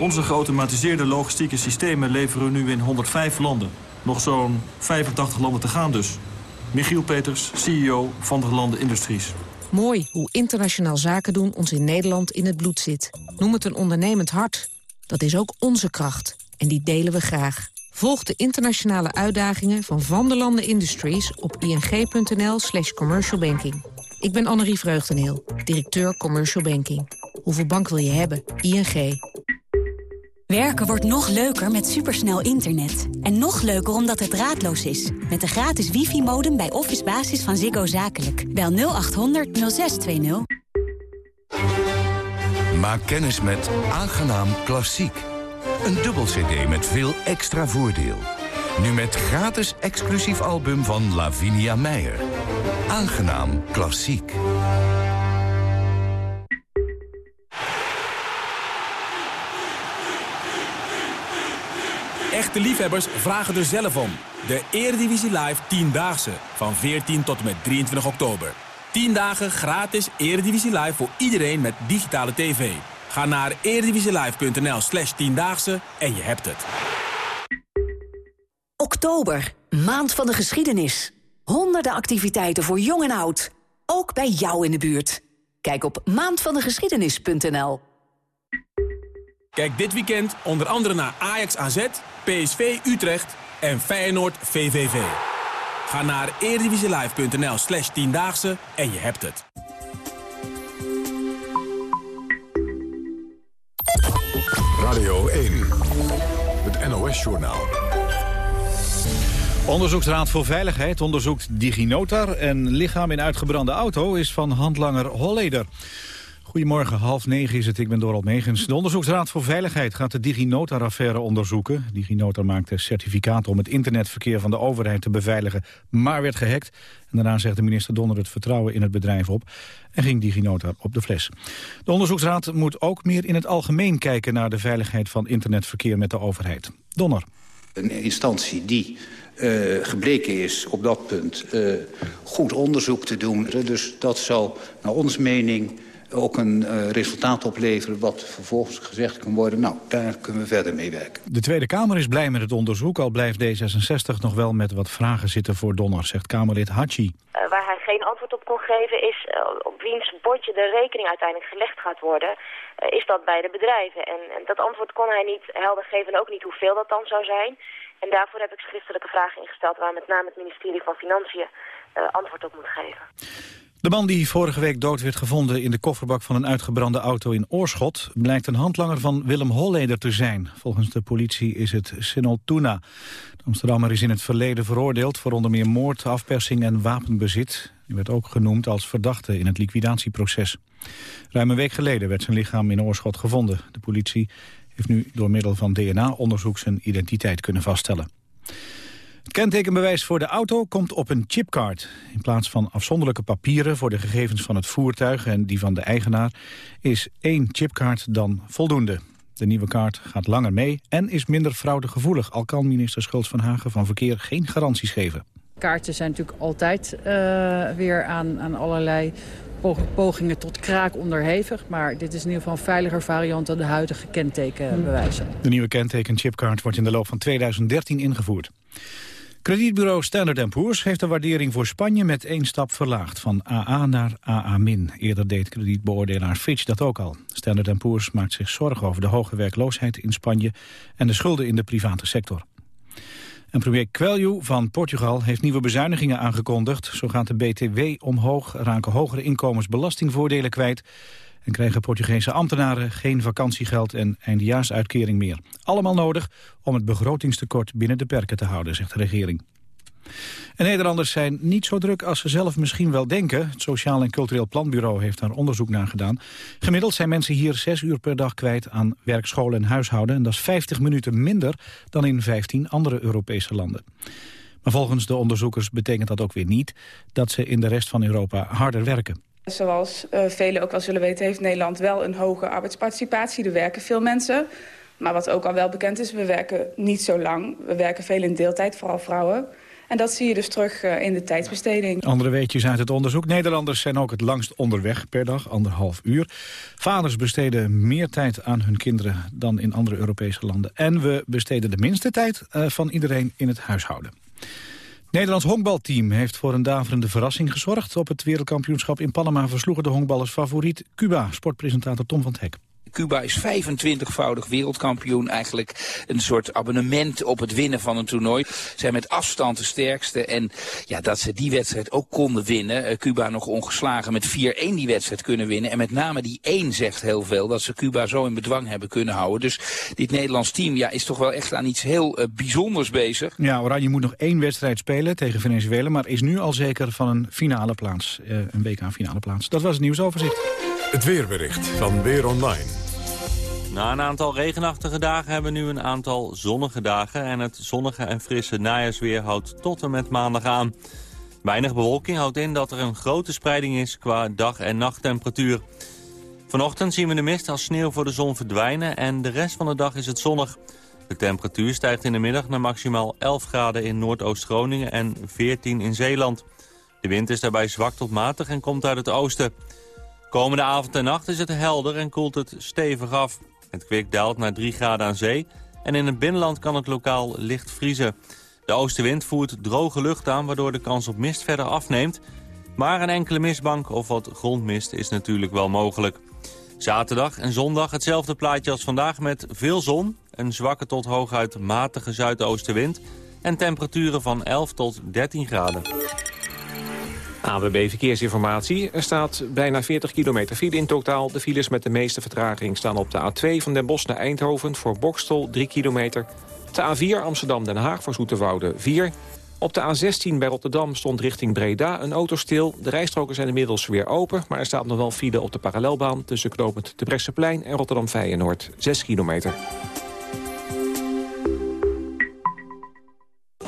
Onze geautomatiseerde logistieke systemen leveren nu in 105 landen. Nog zo'n 85 landen te gaan dus. Michiel Peters, CEO van der Landen Industries. Mooi hoe internationaal zaken doen ons in Nederland in het bloed zit. Noem het een ondernemend hart. Dat is ook onze kracht. En die delen we graag. Volg de internationale uitdagingen van Van der Landen Industries op ing.nl slash commercialbanking. Ik ben Annerie Vreugdeneel, directeur Commercial Banking. Hoeveel bank wil je hebben? ING. Werken wordt nog leuker met supersnel internet. En nog leuker omdat het draadloos is. Met de gratis wifi-modem bij Office Basis van Ziggo Zakelijk. Bel 0800 0620. Maak kennis met Aangenaam Klassiek. Een dubbel cd met veel extra voordeel. Nu met gratis exclusief album van Lavinia Meijer. Aangenaam Klassiek. Echte liefhebbers vragen er zelf om. De Eredivisie Live 10-daagse van 14 tot en met 23 oktober. 10 dagen gratis Eredivisie Live voor iedereen met digitale tv. Ga naar eredivisielive.nl slash 10-daagse en je hebt het. Oktober, maand van de geschiedenis. Honderden activiteiten voor jong en oud. Ook bij jou in de buurt. Kijk op maandvandegeschiedenis.nl. Kijk dit weekend onder andere naar Ajax AZ, PSV Utrecht en Feyenoord VVV. Ga naar eredivisielive.nl slash tiendaagse en je hebt het. Radio 1, het NOS-journaal. Onderzoeksraad voor Veiligheid onderzoekt DigiNotar... en lichaam in uitgebrande auto is van handlanger Holleder. Goedemorgen, half negen is het, ik ben Dorald Megens. De Onderzoeksraad voor Veiligheid gaat de DigiNotar-affaire onderzoeken. DigiNotar maakte certificaten om het internetverkeer van de overheid te beveiligen... maar werd gehackt. En daarna zegt de minister Donner het vertrouwen in het bedrijf op... en ging DigiNotar op de fles. De Onderzoeksraad moet ook meer in het algemeen kijken... naar de veiligheid van internetverkeer met de overheid. Donner. Een instantie die uh, gebleken is op dat punt uh, goed onderzoek te doen. Dus dat zal naar ons mening ook een uh, resultaat opleveren... wat vervolgens gezegd kan worden, nou, daar kunnen we verder mee werken. De Tweede Kamer is blij met het onderzoek... al blijft D66 nog wel met wat vragen zitten voor Donner, zegt Kamerlid Hachi. Uh, waar hij geen antwoord op kon geven is uh, op wiens bordje de rekening uiteindelijk gelegd gaat worden... is dat bij de bedrijven. En, en, dat antwoord kon hij niet helder geven en ook niet hoeveel dat dan zou zijn... En daarvoor heb ik schriftelijke vragen ingesteld... waar met name het ministerie van Financiën antwoord op moet geven. De man die vorige week dood werd gevonden in de kofferbak van een uitgebrande auto in Oorschot... blijkt een handlanger van Willem Holleder te zijn. Volgens de politie is het Sinol Tuna. De Amsterdammer is in het verleden veroordeeld voor onder meer moord, afpersing en wapenbezit. Hij werd ook genoemd als verdachte in het liquidatieproces. Ruim een week geleden werd zijn lichaam in Oorschot gevonden. De politie heeft nu door middel van DNA-onderzoek zijn identiteit kunnen vaststellen. Het kentekenbewijs voor de auto komt op een chipkaart. In plaats van afzonderlijke papieren voor de gegevens van het voertuig en die van de eigenaar... is één chipkaart dan voldoende. De nieuwe kaart gaat langer mee en is minder fraudegevoelig... al kan minister Schultz van Hagen van Verkeer geen garanties geven. Kaarten zijn natuurlijk altijd uh, weer aan, aan allerlei pogingen tot kraak onderhevig. Maar dit is in ieder geval een veiliger variant dan de huidige kentekenbewijzen. De nieuwe kentekenchipkaart wordt in de loop van 2013 ingevoerd. Kredietbureau Standard Poor's heeft de waardering voor Spanje met één stap verlaagd, van AA naar AA-. Eerder deed kredietbeoordelaar Fitch dat ook al. Standard Poor's maakt zich zorgen over de hoge werkloosheid in Spanje en de schulden in de private sector. En premier Coelho van Portugal heeft nieuwe bezuinigingen aangekondigd. Zo gaat de BTW omhoog, raken hogere inkomens belastingvoordelen kwijt... en krijgen Portugese ambtenaren geen vakantiegeld en eindejaarsuitkering meer. Allemaal nodig om het begrotingstekort binnen de perken te houden, zegt de regering. En Nederlanders zijn niet zo druk als ze zelf misschien wel denken. Het Sociaal en Cultureel Planbureau heeft daar onderzoek naar gedaan. Gemiddeld zijn mensen hier zes uur per dag kwijt aan werk, school en huishouden. En dat is 50 minuten minder dan in 15 andere Europese landen. Maar volgens de onderzoekers betekent dat ook weer niet... dat ze in de rest van Europa harder werken. Zoals uh, velen ook wel zullen weten... heeft Nederland wel een hoge arbeidsparticipatie. Er werken veel mensen. Maar wat ook al wel bekend is, we werken niet zo lang. We werken veel in deeltijd, vooral vrouwen. En dat zie je dus terug uh, in de tijdsbesteding. Andere weetjes uit het onderzoek. Nederlanders zijn ook het langst onderweg per dag, anderhalf uur. Vaders besteden meer tijd aan hun kinderen dan in andere Europese landen. En we besteden de minste tijd uh, van iedereen in het huishouden. Nederlands honkbalteam heeft voor een daverende verrassing gezorgd. Op het wereldkampioenschap in Panama versloegen de honkballers favoriet Cuba. Sportpresentator Tom van het Hek. Cuba is 25-voudig wereldkampioen. Eigenlijk een soort abonnement op het winnen van een toernooi. Zijn met afstand de sterkste. En ja, dat ze die wedstrijd ook konden winnen. Cuba nog ongeslagen met 4-1 die wedstrijd kunnen winnen. En met name die 1 zegt heel veel. Dat ze Cuba zo in bedwang hebben kunnen houden. Dus dit Nederlands team ja, is toch wel echt aan iets heel bijzonders bezig. Ja, Oranje moet nog één wedstrijd spelen tegen Venezuela. Maar is nu al zeker van een finale plaats. een WK-finale plaats. Dat was het nieuwsoverzicht. Het weerbericht van Weer Online. Na een aantal regenachtige dagen hebben we nu een aantal zonnige dagen... en het zonnige en frisse najaarsweer houdt tot en met maandag aan. Weinig bewolking houdt in dat er een grote spreiding is qua dag- en nachttemperatuur. Vanochtend zien we de mist als sneeuw voor de zon verdwijnen... en de rest van de dag is het zonnig. De temperatuur stijgt in de middag naar maximaal 11 graden in Noordoost-Groningen... en 14 in Zeeland. De wind is daarbij zwak tot matig en komt uit het oosten. Komende avond en nacht is het helder en koelt het stevig af. Het kwik daalt naar 3 graden aan zee en in het binnenland kan het lokaal licht vriezen. De oostenwind voert droge lucht aan waardoor de kans op mist verder afneemt. Maar een enkele mistbank of wat grondmist is natuurlijk wel mogelijk. Zaterdag en zondag hetzelfde plaatje als vandaag met veel zon... een zwakke tot hooguit matige zuidoostenwind... en temperaturen van 11 tot 13 graden. AWB Verkeersinformatie. Er staat bijna 40 kilometer file in totaal. De files met de meeste vertraging staan op de A2 van Den Bosch naar Eindhoven... voor Bokstel 3 kilometer. De A4 Amsterdam-Den Haag voor Zoeterwoude 4. Op de A16 bij Rotterdam stond richting Breda een auto stil. De rijstroken zijn inmiddels weer open... maar er staat nog wel file op de parallelbaan... tussen knooppunt de Bresseplein en Rotterdam-Feyenoord 6 kilometer.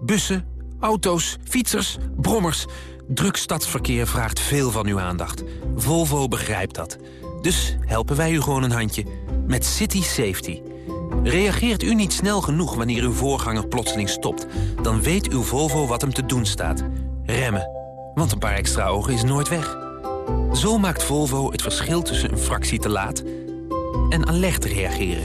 bussen, auto's, fietsers, brommers. Druk stadsverkeer vraagt veel van uw aandacht. Volvo begrijpt dat. Dus helpen wij u gewoon een handje. Met City Safety. Reageert u niet snel genoeg wanneer uw voorganger plotseling stopt... dan weet uw Volvo wat hem te doen staat. Remmen. Want een paar extra ogen is nooit weg. Zo maakt Volvo het verschil tussen een fractie te laat... en alert reageren.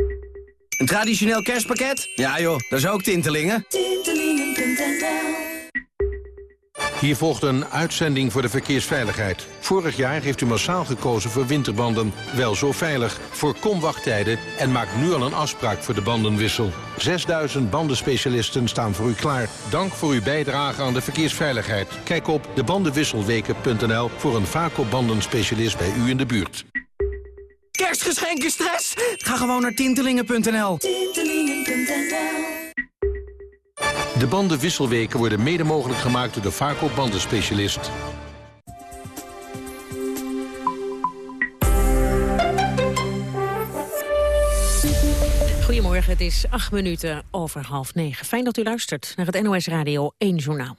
Een traditioneel kerstpakket? Ja joh, dat is ook Tintelingen. Hier volgt een uitzending voor de verkeersveiligheid. Vorig jaar heeft u massaal gekozen voor winterbanden. Wel zo veilig. Voorkom wachttijden en maak nu al een afspraak voor de bandenwissel. 6000 bandenspecialisten staan voor u klaar. Dank voor uw bijdrage aan de verkeersveiligheid. Kijk op debandenwisselweken.nl voor een vaco bandenspecialist bij u in de buurt. Kerstgeschenken stress? Ga gewoon naar tintelingen.nl. De bandenwisselweken worden mede mogelijk gemaakt door de Vaco bandenspecialist. Goedemorgen, het is acht minuten over half negen. Fijn dat u luistert naar het NOS Radio 1 Journaal.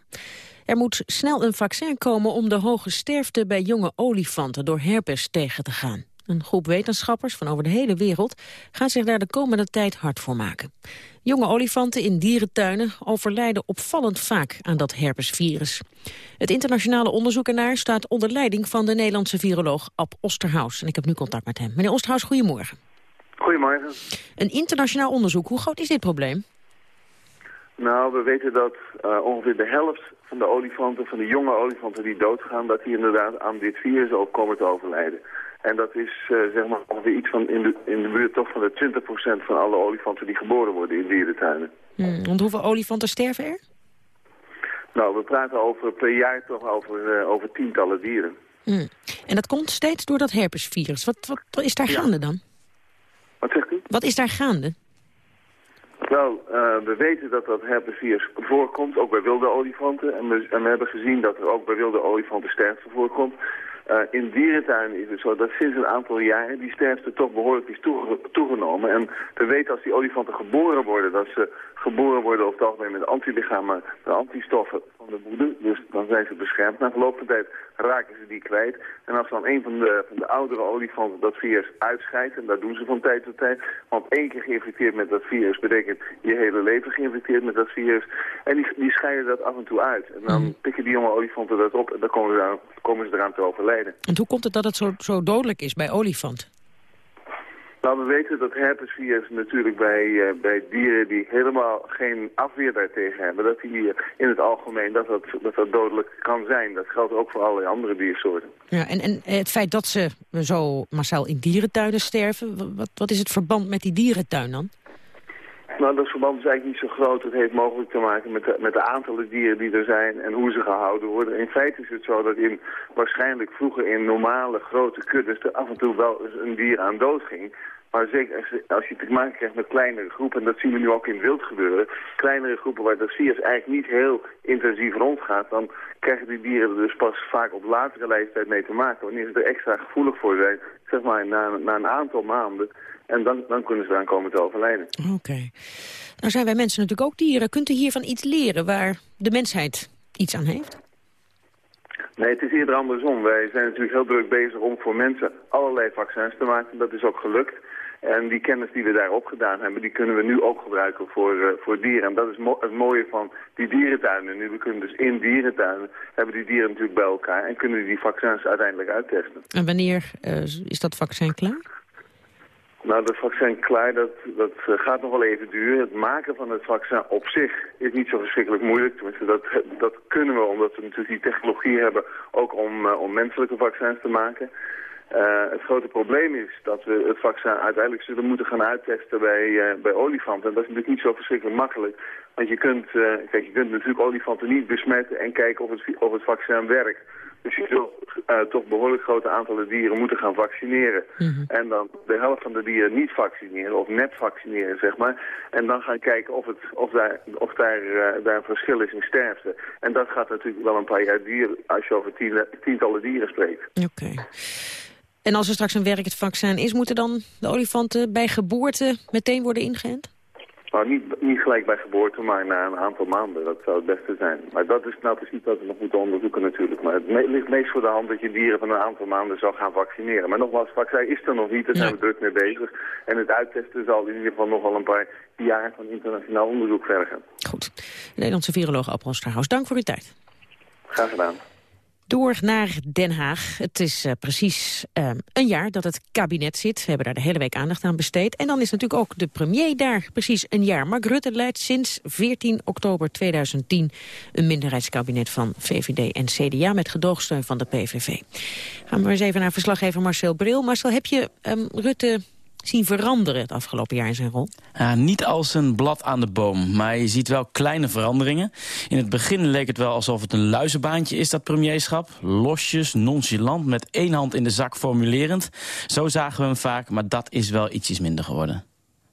Er moet snel een vaccin komen om de hoge sterfte bij jonge olifanten door herpes tegen te gaan. Een groep wetenschappers van over de hele wereld gaan zich daar de komende tijd hard voor maken. Jonge olifanten in dierentuinen overlijden opvallend vaak aan dat herpesvirus. Het internationale onderzoek ernaar staat onder leiding van de Nederlandse viroloog Ab Osterhaus. En ik heb nu contact met hem. Meneer Osterhaus, goedemorgen. Goedemorgen. Een internationaal onderzoek, hoe groot is dit probleem? Nou, we weten dat uh, ongeveer de helft van de olifanten, van de jonge olifanten die doodgaan, dat die inderdaad aan dit virus ook komen te overlijden. En dat is uh, zeg maar ongeveer iets van in de, in de buurt toch van de 20% van alle olifanten die geboren worden in dierentuinen. Hmm, want hoeveel olifanten sterven er? Nou, we praten over per jaar toch over, uh, over tientallen dieren. Hmm. En dat komt steeds door dat herpesvirus. Wat, wat, wat is daar ja. gaande dan? Wat is daar gaande? Wel, uh, we weten dat dat herpesvirus voorkomt, ook bij wilde olifanten. En we, en we hebben gezien dat er ook bij wilde olifanten sterfte voorkomt. Uh, in dierentuinen is het zo dat sinds een aantal jaren die sterfte toch behoorlijk is toegenomen. En we weten als die olifanten geboren worden, dat ze geboren worden over het algemeen met antilichamen, de antistoffen van de moeder. Dus dan zijn ze beschermd. Na verloop van tijd raken ze die kwijt. En als dan een van de, van de oudere olifanten dat virus uitscheidt, en dat doen ze van tijd tot tijd, want één keer geïnfecteerd met dat virus betekent je hele leven geïnfecteerd met dat virus. En die, die scheiden dat af en toe uit. En dan hmm. pikken die jonge olifanten dat op en dan komen ze, komen ze eraan te overlijden. En hoe komt het dat het zo, zo dodelijk is bij olifanten? Nou, we weten dat herpesvirus natuurlijk bij, uh, bij dieren die helemaal geen afweer daartegen hebben, dat die uh, in het algemeen dat dat, dat dat dodelijk kan zijn. Dat geldt ook voor allerlei andere diersoorten. Ja, en, en het feit dat ze zo massaal in dierentuinen sterven, wat, wat is het verband met die dierentuin dan? Nou, dat verband is eigenlijk niet zo groot. Het heeft mogelijk te maken met de, met de aantallen dieren die er zijn en hoe ze gehouden worden. In feite is het zo dat in, waarschijnlijk vroeger in normale grote kuddes er af en toe wel eens een dier aan dood ging. Maar zeker als je te maken krijgt met kleinere groepen, en dat zien we nu ook in wild gebeuren, kleinere groepen waar de virus eigenlijk niet heel intensief rondgaat, dan krijgen die dieren er dus pas vaak op latere leeftijd mee te maken, wanneer ze er extra gevoelig voor zijn, zeg maar na, na een aantal maanden. En dan, dan kunnen ze eraan komen te overlijden. Oké. Nou zijn wij mensen natuurlijk ook dieren. Kunt u hiervan iets leren waar de mensheid iets aan heeft? Nee, het is eerder andersom. Wij zijn natuurlijk heel druk bezig om voor mensen allerlei vaccins te maken. Dat is ook gelukt. En die kennis die we daar opgedaan hebben, die kunnen we nu ook gebruiken voor, uh, voor dieren. En dat is het mooie van die dierentuinen. Nu, we kunnen dus in dierentuinen, hebben die dieren natuurlijk bij elkaar... en kunnen die vaccins uiteindelijk uittesten. En wanneer uh, is dat vaccin klaar? Nou, dat vaccin klaar, dat, dat eh, gaat nog wel even duren. Het maken van het vaccin op zich is niet zo verschrikkelijk moeilijk. Tenminste, dat, dat kunnen we, omdat we natuurlijk die technologie hebben... ook om, uh, om menselijke vaccins te maken. Uh, het grote probleem is dat we het vaccin uiteindelijk zullen moeten gaan uittesten bij, uh, bij olifanten. En dat is natuurlijk niet zo verschrikkelijk makkelijk. Want je kunt, uh, kijk, je kunt natuurlijk olifanten niet besmetten en kijken of het, of het vaccin werkt. Dus je zult toch behoorlijk grote aantallen dieren moeten gaan vaccineren. Mhm. En dan de helft van de dieren niet vaccineren, of net vaccineren, zeg maar. En dan gaan kijken of, het, of, daar, of daar, daar een verschil is in sterfte. En dat gaat natuurlijk wel een paar jaar duren als je over tien, tientallen dieren spreekt. Oké. En als er straks een werkend vaccin is, moeten dan de olifanten bij geboorte meteen worden ingeënt? Nou, niet, niet gelijk bij geboorte, maar na een aantal maanden. Dat zou het beste zijn. Maar dat is nou precies wat we nog moeten onderzoeken natuurlijk. Maar het ligt meest voor de hand dat je dieren van een aantal maanden zou gaan vaccineren. Maar nogmaals, vaccin is er nog niet. Daar zijn we druk mee bezig. En het uittesten zal in ieder geval nog wel een paar jaar van internationaal onderzoek vergen. Goed. Nederlandse viroloog Appel Strahaus, dank voor uw tijd. Graag gedaan. Door naar Den Haag. Het is uh, precies uh, een jaar dat het kabinet zit. We hebben daar de hele week aandacht aan besteed. En dan is natuurlijk ook de premier daar precies een jaar. Mark Rutte leidt sinds 14 oktober 2010 een minderheidskabinet van VVD en CDA... met gedoogsteun van de PVV. Gaan we eens even naar verslaggever Marcel Bril. Marcel, heb je um, Rutte zien veranderen het afgelopen jaar in zijn rol? Niet als een blad aan de boom, maar je ziet wel kleine veranderingen. In het begin leek het wel alsof het een luizenbaantje is, dat premierschap. Losjes, nonchalant, met één hand in de zak formulerend. Zo zagen we hem vaak, maar dat is wel ietsjes minder geworden.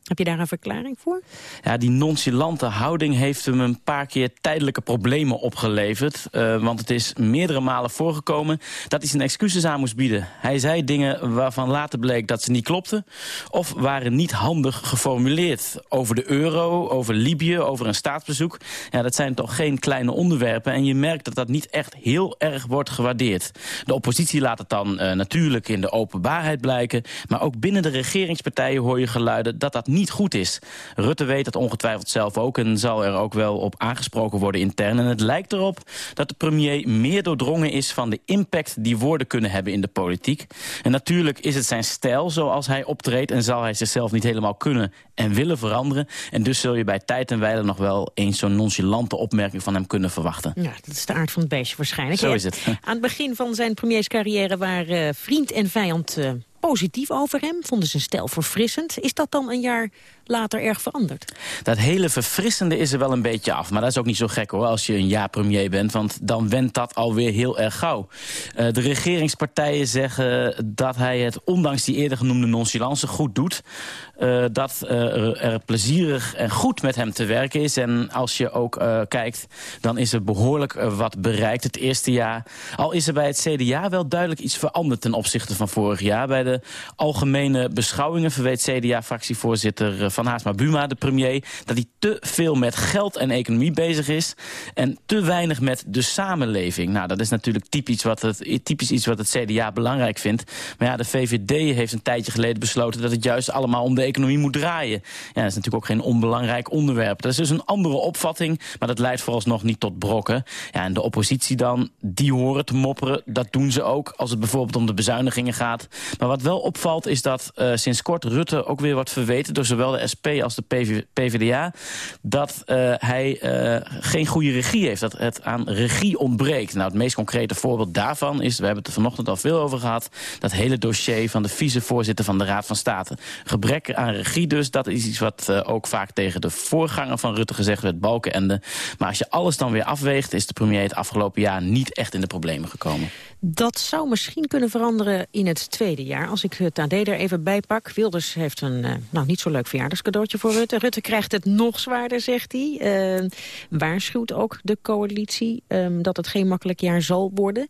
Heb je daar een verklaring voor? Ja, die nonchalante houding heeft hem een paar keer tijdelijke problemen opgeleverd. Uh, want het is meerdere malen voorgekomen dat hij zijn excuses aan moest bieden. Hij zei dingen waarvan later bleek dat ze niet klopten... of waren niet handig geformuleerd. Over de euro, over Libië, over een staatsbezoek. Ja, dat zijn toch geen kleine onderwerpen. En je merkt dat dat niet echt heel erg wordt gewaardeerd. De oppositie laat het dan uh, natuurlijk in de openbaarheid blijken. Maar ook binnen de regeringspartijen hoor je geluiden dat dat niet niet goed is. Rutte weet dat ongetwijfeld zelf ook en zal er ook wel op aangesproken worden intern. En het lijkt erop dat de premier meer doordrongen is van de impact die woorden kunnen hebben in de politiek. En natuurlijk is het zijn stijl zoals hij optreedt en zal hij zichzelf niet helemaal kunnen en willen veranderen. En dus zul je bij tijd en wijle nog wel eens zo'n nonchalante opmerking van hem kunnen verwachten. Ja, dat is de aard van het beestje waarschijnlijk. Zo is het. Aan het begin van zijn premierscarrière waren vriend en vijand... Uh positief over hem, vonden ze stijl verfrissend. Is dat dan een jaar later erg veranderd? Dat hele verfrissende is er wel een beetje af. Maar dat is ook niet zo gek hoor, als je een jaar premier bent. Want dan went dat alweer heel erg gauw. Uh, de regeringspartijen zeggen dat hij het, ondanks die eerder genoemde nonchalance, goed doet. Uh, dat uh, er plezierig en goed met hem te werken is. En als je ook kijkt, dan is er behoorlijk wat bereikt het eerste jaar. Al is er bij het CDA wel duidelijk iets veranderd ten opzichte van vorig jaar. Bij de algemene beschouwingen verweet CDA-fractievoorzitter Van Haasma Buma, de premier... dat hij te veel met geld en economie bezig is... en te weinig met de samenleving. Nou, dat is natuurlijk typisch, wat het, typisch iets wat het CDA belangrijk vindt. Maar ja, de VVD heeft een tijdje geleden besloten... dat het juist allemaal om de economie moet draaien. Ja, dat is natuurlijk ook geen onbelangrijk onderwerp. Dat is dus een andere opvatting, maar dat leidt vooralsnog niet tot brokken. Ja, en de oppositie dan, die horen te mopperen. Dat doen ze ook, als het bijvoorbeeld om de bezuinigingen gaat. Maar wat wel opvalt is dat uh, sinds kort Rutte ook weer wordt verweten... door zowel de SP als de PV PvdA... dat uh, hij uh, geen goede regie heeft, dat het aan regie ontbreekt. Nou, het meest concrete voorbeeld daarvan is... we hebben het er vanochtend al veel over gehad... dat hele dossier van de vicevoorzitter van de Raad van State. Gebrek aan regie dus, dat is iets wat uh, ook vaak tegen de voorganger van Rutte gezegd werd, Balkenende. Maar als je alles dan weer afweegt, is de premier het afgelopen jaar niet echt in de problemen gekomen. Dat zou misschien kunnen veranderen in het tweede jaar. Als ik het AD er even bij pak. Wilders heeft een uh, nou, niet zo leuk verjaardagscadeautje voor Rutte. Rutte krijgt het nog zwaarder, zegt hij. Uh, waarschuwt ook de coalitie um, dat het geen makkelijk jaar zal worden.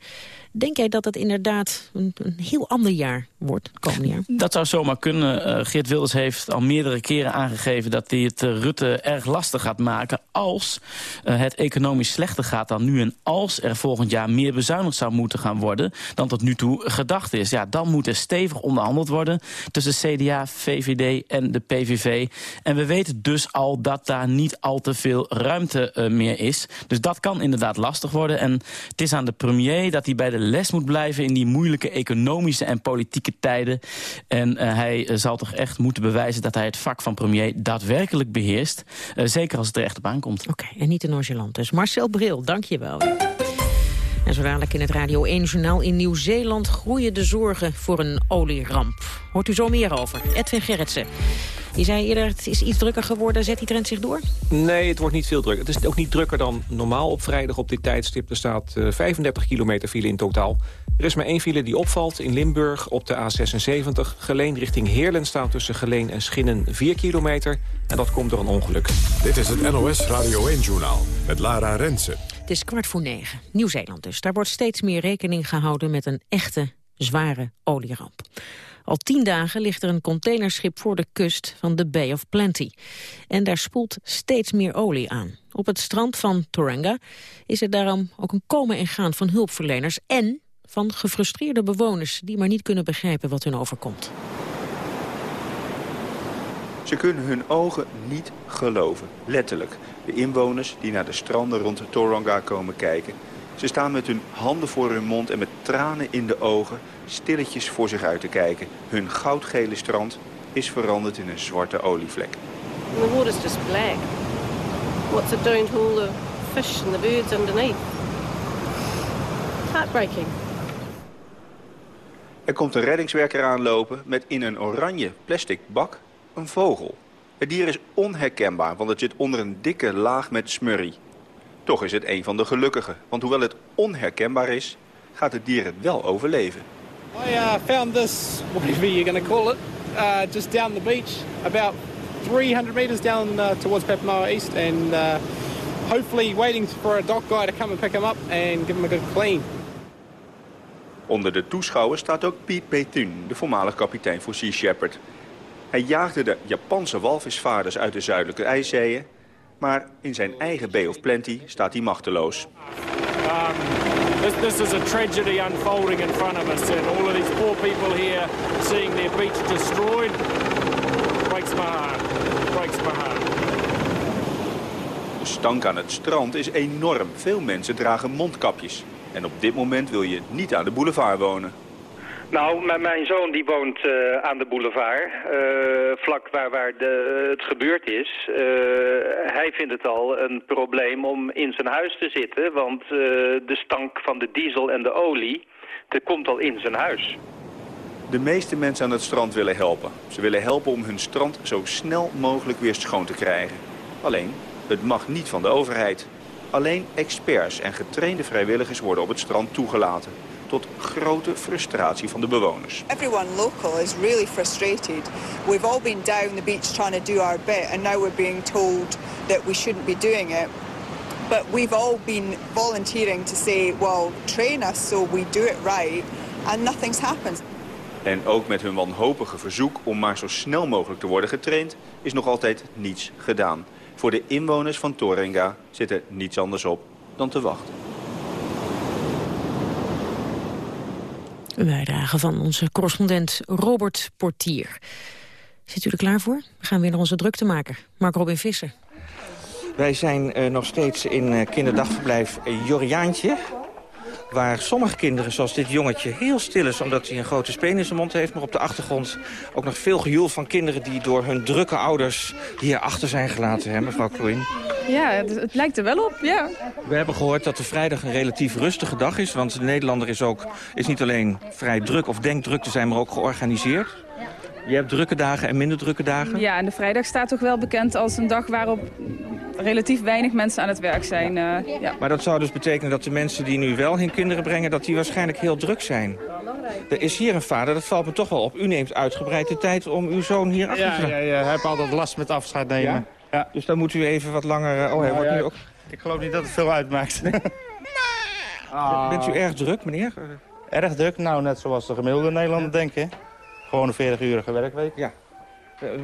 Denk jij dat het inderdaad een, heel ander jaar wordt, komend jaar? Dat zou zomaar kunnen. Uh, Geert Wilders heeft al meerdere keren aangegeven... dat hij het Rutte erg lastig gaat maken... als het economisch slechter gaat dan nu... en als er volgend jaar meer bezuinigd zou moeten gaan worden... dan tot nu toe gedacht is. Ja, dan moet er stevig onderhandeld worden... tussen CDA, VVD en de PVV. En we weten dus al dat daar niet al te veel ruimte meer is. Dus dat kan inderdaad lastig worden. En het is aan de premier dat hij bij de les moet blijven in die moeilijke economische en politieke tijden. En uh, hij uh, zal toch echt moeten bewijzen dat hij het vak van premier daadwerkelijk beheerst. Zeker als het er echt op aankomt. Oké, en niet te nonchalant dus. Marcel Bril, dank je wel. En zo dadelijk in het Radio 1-journaal in Nieuw-Zeeland groeien de zorgen voor een olieramp. Hoort u zo meer over. Edwin Gerritsen. Je zei eerder, het is iets drukker geworden. Zet die trend zich door? Nee, het wordt niet veel drukker. Het is ook niet drukker dan normaal op vrijdag op dit tijdstip. Er staat uh, 35 kilometer file in totaal. Er is maar één file die opvalt in Limburg op de A76. Geleen richting Heerlen staat tussen Geleen en Schinnen 4 kilometer. En dat komt door een ongeluk. Dit is het NOS Radio 1-journaal met Lara Rensen. Het is kwart voor negen. Nieuw-Zeeland dus. Daar wordt steeds meer rekening gehouden met een echte zware olieramp. Al tien dagen ligt er een containerschip voor de kust van de Bay of Plenty. En daar spoelt steeds meer olie aan. Op het strand van Toranga is er daarom ook een komen en gaan van hulpverleners... en van gefrustreerde bewoners die maar niet kunnen begrijpen wat hun overkomt. Ze kunnen hun ogen niet geloven, letterlijk. De inwoners die naar de stranden rond Toranga komen kijken... Ze staan met hun handen voor hun mond en met tranen in de ogen stilletjes voor zich uit te kijken. Hun goudgele strand is veranderd in een zwarte olievlek. The water's just black. What's it doing to all the fish and the birds underneath? Heartbreaking. Er komt een reddingswerker aanlopen met in een oranje plastic bak een vogel. Het dier is onherkenbaar, want het zit onder een dikke laag met smurrie. Toch is het een van de gelukkigen, want hoewel het onherkenbaar is, gaat het dier het wel overleven. I uh, found this, whatever you're going to call it, uh, just down the beach, about 300 meters down uh, towards Papamoa East, and uh, hopefully waiting for a dock guy to come and pick him up and give him a good clean. Onder de toeschouwers staat ook Piet Bethune, de voormalig kapitein voor Sea Shepherd. Hij jaagde de Japanse walvisvaarders uit de zuidelijke ijszeeën maar in zijn eigen Bay of Plenty staat hij machteloos. Um, this, this is a tragedy unfolding in front of us and all of these poor people here seeing their beach destroyed breaks my heart. Breaks my heart. De stank aan het strand is enorm. Veel mensen dragen mondkapjes. En op dit moment wil je niet aan de boulevard wonen. Nou, mijn zoon die woont uh, aan de boulevard, uh, vlak waar, waar de, het gebeurd is. Hij vindt het al een probleem om in zijn huis te zitten, want de stank van de diesel en de olie, komt al in zijn huis. De meeste mensen aan het strand willen helpen. Ze willen helpen om hun strand zo snel mogelijk weer schoon te krijgen. Alleen, het mag niet van de overheid. Alleen experts en getrainde vrijwilligers worden op het strand toegelaten. Tot grote frustratie van de bewoners. Everyone local is really frustrated. We've all been down the beach trying to do our bit and now we're being told that we shouldn't be doing it. But we've all been volunteering to say, well, train us so we do it right and nothing's happened. En ook met hun wanhopige verzoek om maar zo snel mogelijk te worden getraind... is nog altijd niets gedaan. Voor de inwoners van Torenga zit er niets anders op dan te wachten. Een bijdrage van onze correspondent Robert Portier. Zit u er klaar voor? We gaan weer naar onze druktemaker, Mark Robin Visser. Wij zijn uh, nog steeds in uh, kinderdagverblijf Joriaantje. Waar sommige kinderen, zoals dit jongetje, heel stil is... omdat hij een grote speen in zijn mond heeft. Maar op de achtergrond ook nog veel gejoel van kinderen... die door hun drukke ouders hier achter zijn gelaten, hè, mevrouw Kloin? Ja, het, het, lijkt er wel op, ja. We hebben gehoord dat de vrijdag een relatief rustige dag is. Want de Nederlander is, ook, is niet alleen vrij druk of denkt druk te zijn... maar ook georganiseerd. Je hebt drukke dagen en minder drukke dagen? Ja, en de vrijdag staat toch wel bekend als een dag waarop relatief weinig mensen aan het werk zijn. Uh, ja. Maar dat zou dus betekenen dat de mensen die nu wel hun kinderen brengen... dat die waarschijnlijk heel druk zijn. Er is hier een vader, dat valt me toch wel op. U neemt uitgebreid de tijd om uw zoon hier achter te Ja, ja, ja, hij heeft altijd last met afscheid nemen. Ja? ja? Dus dan moet u even wat langer... Oh, hij nou, wordt ja, nu ook... Ik geloof niet dat het veel uitmaakt. Ah. Bent u erg druk, meneer? Erg druk? Nou, net zoals de gemiddelde Nederlander denken. Gewoon een 40-urige werkweek. Ja.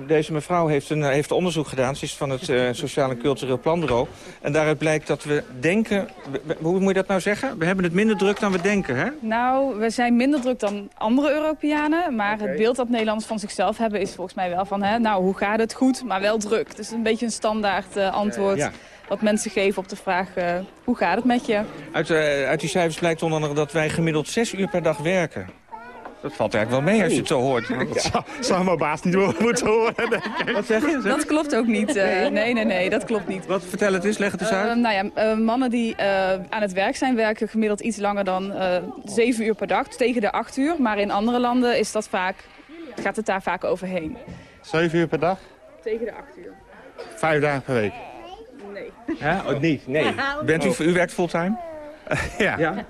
Deze mevrouw heeft, een, heeft onderzoek gedaan. Ze is van het uh, Sociaal en Cultureel Planbureau. En daaruit blijkt dat we denken... We, hoe moet je dat nou zeggen? We hebben het minder druk dan we denken, hè? Nou, we zijn minder druk dan andere Europeanen. Maar okay. het beeld dat Nederlanders van zichzelf hebben is volgens mij wel van... Hè, nou, hoe gaat het goed, maar wel druk. Dus een beetje een standaard uh, antwoord... Uh, ja. Wat mensen geven op de vraag, hoe gaat het met je? Uit, uit die cijfers blijkt onder andere dat wij gemiddeld zes uur per dag werken. Dat valt eigenlijk wel mee als je het zo hoort. Ja. Dat zou, zou mijn baas niet moeten horen. Wat zeg je? Dat klopt ook niet. Uh, nee, nee, nee, dat klopt niet. Wat vertel het eens, leg het eens uit. Uh, nou ja, uh, mannen die aan het werk zijn werken gemiddeld iets langer dan zeven uur per dag. Tegen de acht uur. Maar in andere landen is dat vaak, gaat het daar vaak overheen. Zeven uur per dag? Tegen de acht uur. Vijf dagen per week? Nee. Ja? Oh, niet? Nee. Bent u, u werkt fulltime? ja. ja.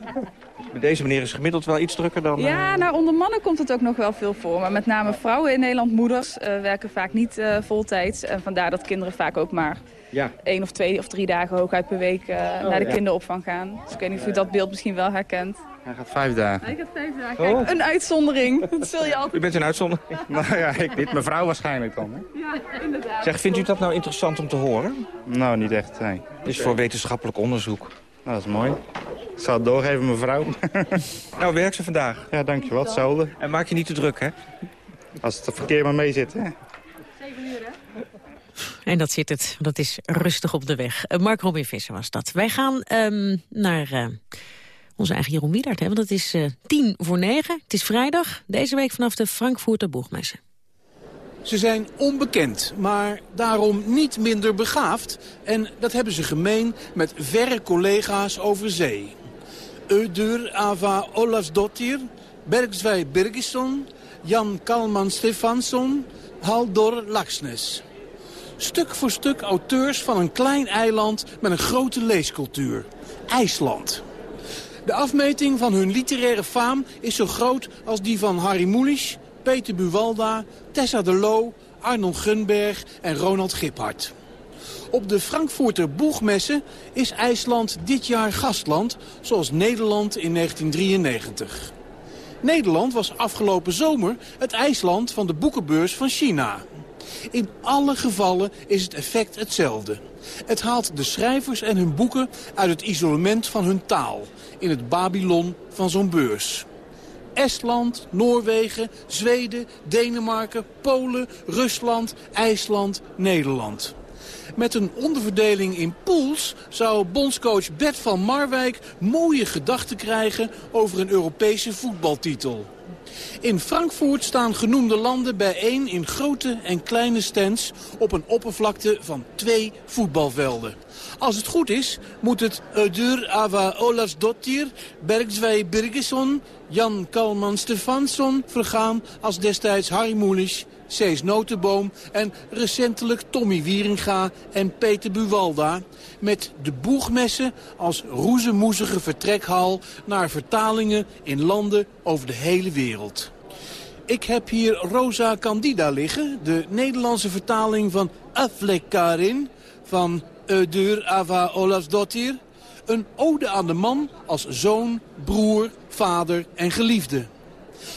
Deze meneer is gemiddeld wel iets drukker dan... Ja, uh... nou, onder mannen komt het ook nog wel veel voor. Maar met name vrouwen in Nederland, moeders, uh, werken vaak niet uh, voltijds. En vandaar dat kinderen vaak ook maar ja. één of twee of drie dagen hooguit per week oh, naar de ja. kinderopvang gaan. Dus ik weet niet of u dat beeld misschien wel herkent. Hij gaat vijf dagen. Hij gaat vijf dagen. Kijk, oh. een uitzondering. Dat zul je altijd... U bent een uitzondering? nou ja, ik niet. Mijn vrouw waarschijnlijk dan. Hè? Ja, inderdaad. Zeg, vindt u dat nou interessant om te horen? Nou, niet echt, nee. Het is voor wetenschappelijk onderzoek. Nou, dat is mooi. Ik zal het doorgeven, mevrouw. nou, werk ze vandaag. Ja, dankjewel. Hetzelfde. En maak je niet te druk, hè? Als het verkeer maar mee zit, hè? Zeven uur, hè? En dat zit het. Dat is rustig op de weg. Uh, Mark Robin Visser was dat. Wij gaan um, naar uh, onze eigen Jeroen Wiedert, hè, want het is uh, tien voor negen. Het is vrijdag, deze week vanaf de Frankfurter Boegmessen. Ze zijn onbekend, maar daarom niet minder begaafd. En dat hebben ze gemeen met verre collega's over zee. Ödur Ava Olafsdottir, Bergsvij Birgisson, Jan Kalman Stefansson, Haldor Laxnes. Stuk voor stuk auteurs van een klein eiland met een grote leescultuur. IJsland. De afmeting van hun literaire faam is zo groot als die van Harry Mulisch, Peter Buwalda, Tessa de Loo, Arnon Gunberg en Ronald Giphart. Op de Frankfurter Boegmessen is IJsland dit jaar gastland, zoals Nederland in 1993. Nederland was afgelopen zomer het IJsland van de boekenbeurs van China. In alle gevallen is het effect hetzelfde. Het haalt de schrijvers en hun boeken uit het isolement van hun taal, in het Babylon van zo'n beurs. Estland, Noorwegen, Zweden, Denemarken, Polen, Rusland, IJsland, Nederland. Met een onderverdeling in pools zou bondscoach Bert van Marwijk mooie gedachten krijgen over een Europese voetbaltitel. In Frankfurt staan genoemde landen bijeen in grote en kleine stands op een oppervlakte van twee voetbalvelden. Als het goed is, moet het Ödur Ava Olavsdottir, Bergzwij Birgesson, Jan Kalman Stefansson vergaan als destijds Harry Mulisch, Cees Notenboom en recentelijk Tommy Wieringa en Peter Buwalda. Met de boegmessen als roezemoezige vertrekhal naar vertalingen in landen over de hele wereld. Ik heb hier Rosa Candida liggen, de Nederlandse vertaling van Aflekarin van Ödur Ava Olavsdottir. Een ode aan de man als zoon, broer, vader en geliefde.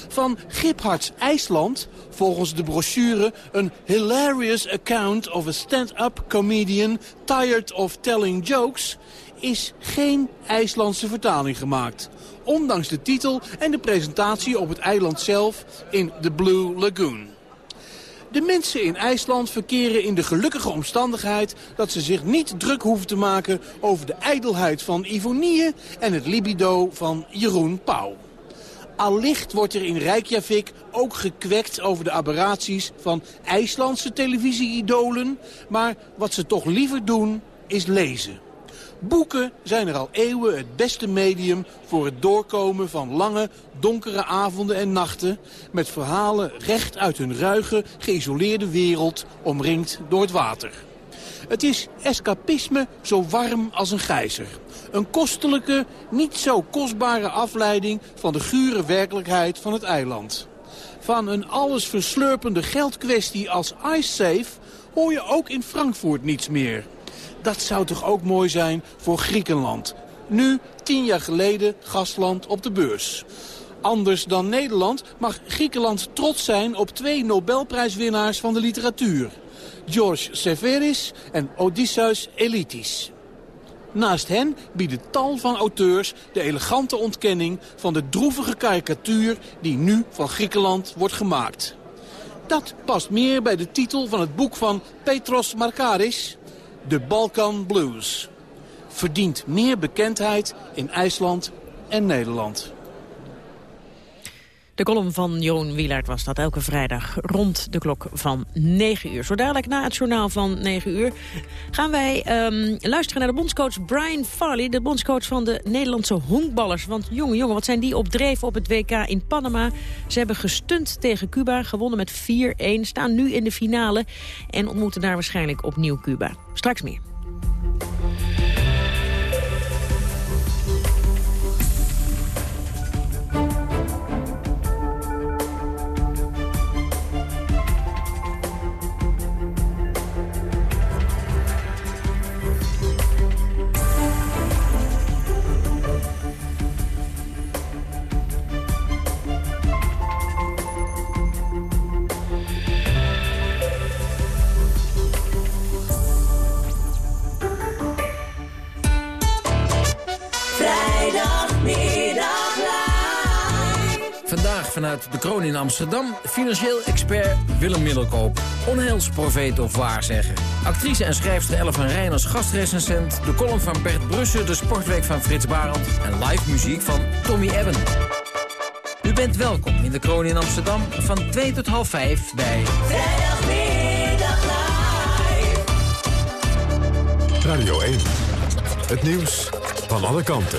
Van Giphards IJsland, volgens de brochure... een hilarious account of a stand-up comedian tired of telling jokes... is geen IJslandse vertaling gemaakt. Ondanks de titel en de presentatie op het eiland zelf in The Blue Lagoon. De mensen in IJsland verkeren in de gelukkige omstandigheid... dat ze zich niet druk hoeven te maken over de ijdelheid van Ivonie... en het libido van Jeroen Pauw. Allicht wordt er in Reykjavik ook gekwekt over de aberraties van IJslandse televisie-idolen. Maar wat ze toch liever doen, is lezen. Boeken zijn er al eeuwen het beste medium voor het doorkomen van lange, donkere avonden en nachten... met verhalen recht uit hun ruige, geïsoleerde wereld, omringd door het water. Het is escapisme zo warm als een gijzer. Een kostelijke, niet zo kostbare afleiding van de gure werkelijkheid van het eiland. Van een alles verslurpende geldkwestie als IceSafe hoor je ook in Frankfurt niets meer. Dat zou toch ook mooi zijn voor Griekenland. Nu, tien jaar geleden, gastland op de beurs. Anders dan Nederland mag Griekenland trots zijn op twee Nobelprijswinnaars van de literatuur. George Severis en Odysseus Elitis. Naast hen bieden tal van auteurs de elegante ontkenning van de droevige karikatuur die nu van Griekenland wordt gemaakt. Dat past meer bij de titel van het boek van Petros Markaris, De Balkan Blues. Verdient meer bekendheid in IJsland en Nederland. De column van Joon Wielaert was dat elke vrijdag rond de klok van 9 uur. Zo dadelijk na het journaal van 9 uur gaan wij um, luisteren naar de bondscoach Brian Farley... de bondscoach van de Nederlandse honkballers. Want jongen, jongen, wat zijn die opdreven op het WK in Panama. Ze hebben gestunt tegen Cuba, gewonnen met 4-1, staan nu in de finale... en ontmoeten daar waarschijnlijk opnieuw Cuba. Straks meer. De kroon in Amsterdam... financieel expert Willem Middelkoop. Onheilsprofeet of waarzegger. Actrice en schrijfster Elle van Rijn als gastrecensent... de column van Bert Brussen, de sportweek van Frits Barend... en live muziek van Tommy Ebben. U bent welkom in de kroon in Amsterdam van 2 tot half 5 bij... Vrijdagmiddag live. Radio 1. Het nieuws van alle kanten.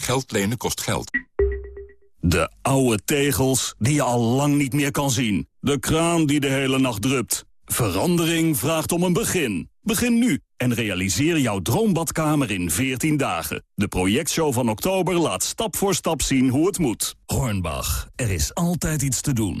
Geld lenen kost geld. De oude tegels die je al lang niet meer kan zien. De kraan die de hele nacht drupt. Verandering vraagt om een begin. Begin nu en realiseer jouw droombadkamer in 14 dagen. De projectshow van oktober laat stap voor stap zien hoe het moet. Hornbach, er is altijd iets te doen.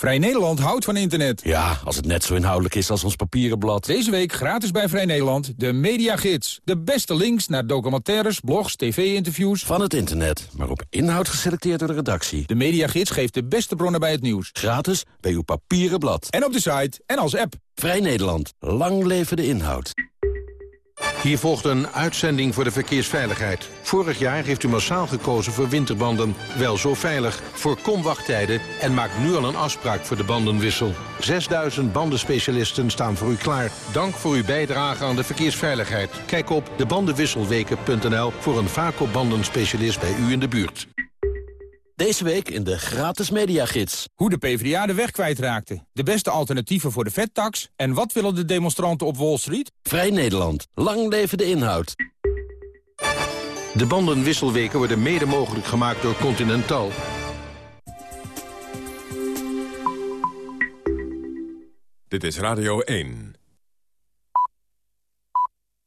Vrij Nederland houdt van internet. Ja, als het net zo inhoudelijk is als ons papieren blad. Deze week gratis bij Vrij Nederland de Mediagids. De beste links naar documentaires, blogs, tv-interviews. Van het internet, maar op inhoud geselecteerd door de redactie. De Mediagids geeft de beste bronnen bij het nieuws. Gratis bij uw papieren blad. En op de site en als app. Vrij Nederland. Lang leven de inhoud. Hier volgt een uitzending voor de verkeersveiligheid. Vorig jaar heeft u massaal gekozen voor winterbanden. Wel zo veilig. Voorkom wachttijden en maak nu al een afspraak voor de bandenwissel. 6000 bandenspecialisten staan voor u klaar. Dank voor uw bijdrage aan de verkeersveiligheid. Kijk op debandenwisselweken.nl voor een vaco bandenspecialist bij u in de buurt. Deze week in de gratis mediagids. Hoe de PvdA de weg kwijtraakte. De beste alternatieven voor de vettax. En wat willen de demonstranten op Wall Street? Vrij Nederland. Lang leven de inhoud. De bandenwisselweken worden mede mogelijk gemaakt door Continental. Dit is Radio 1.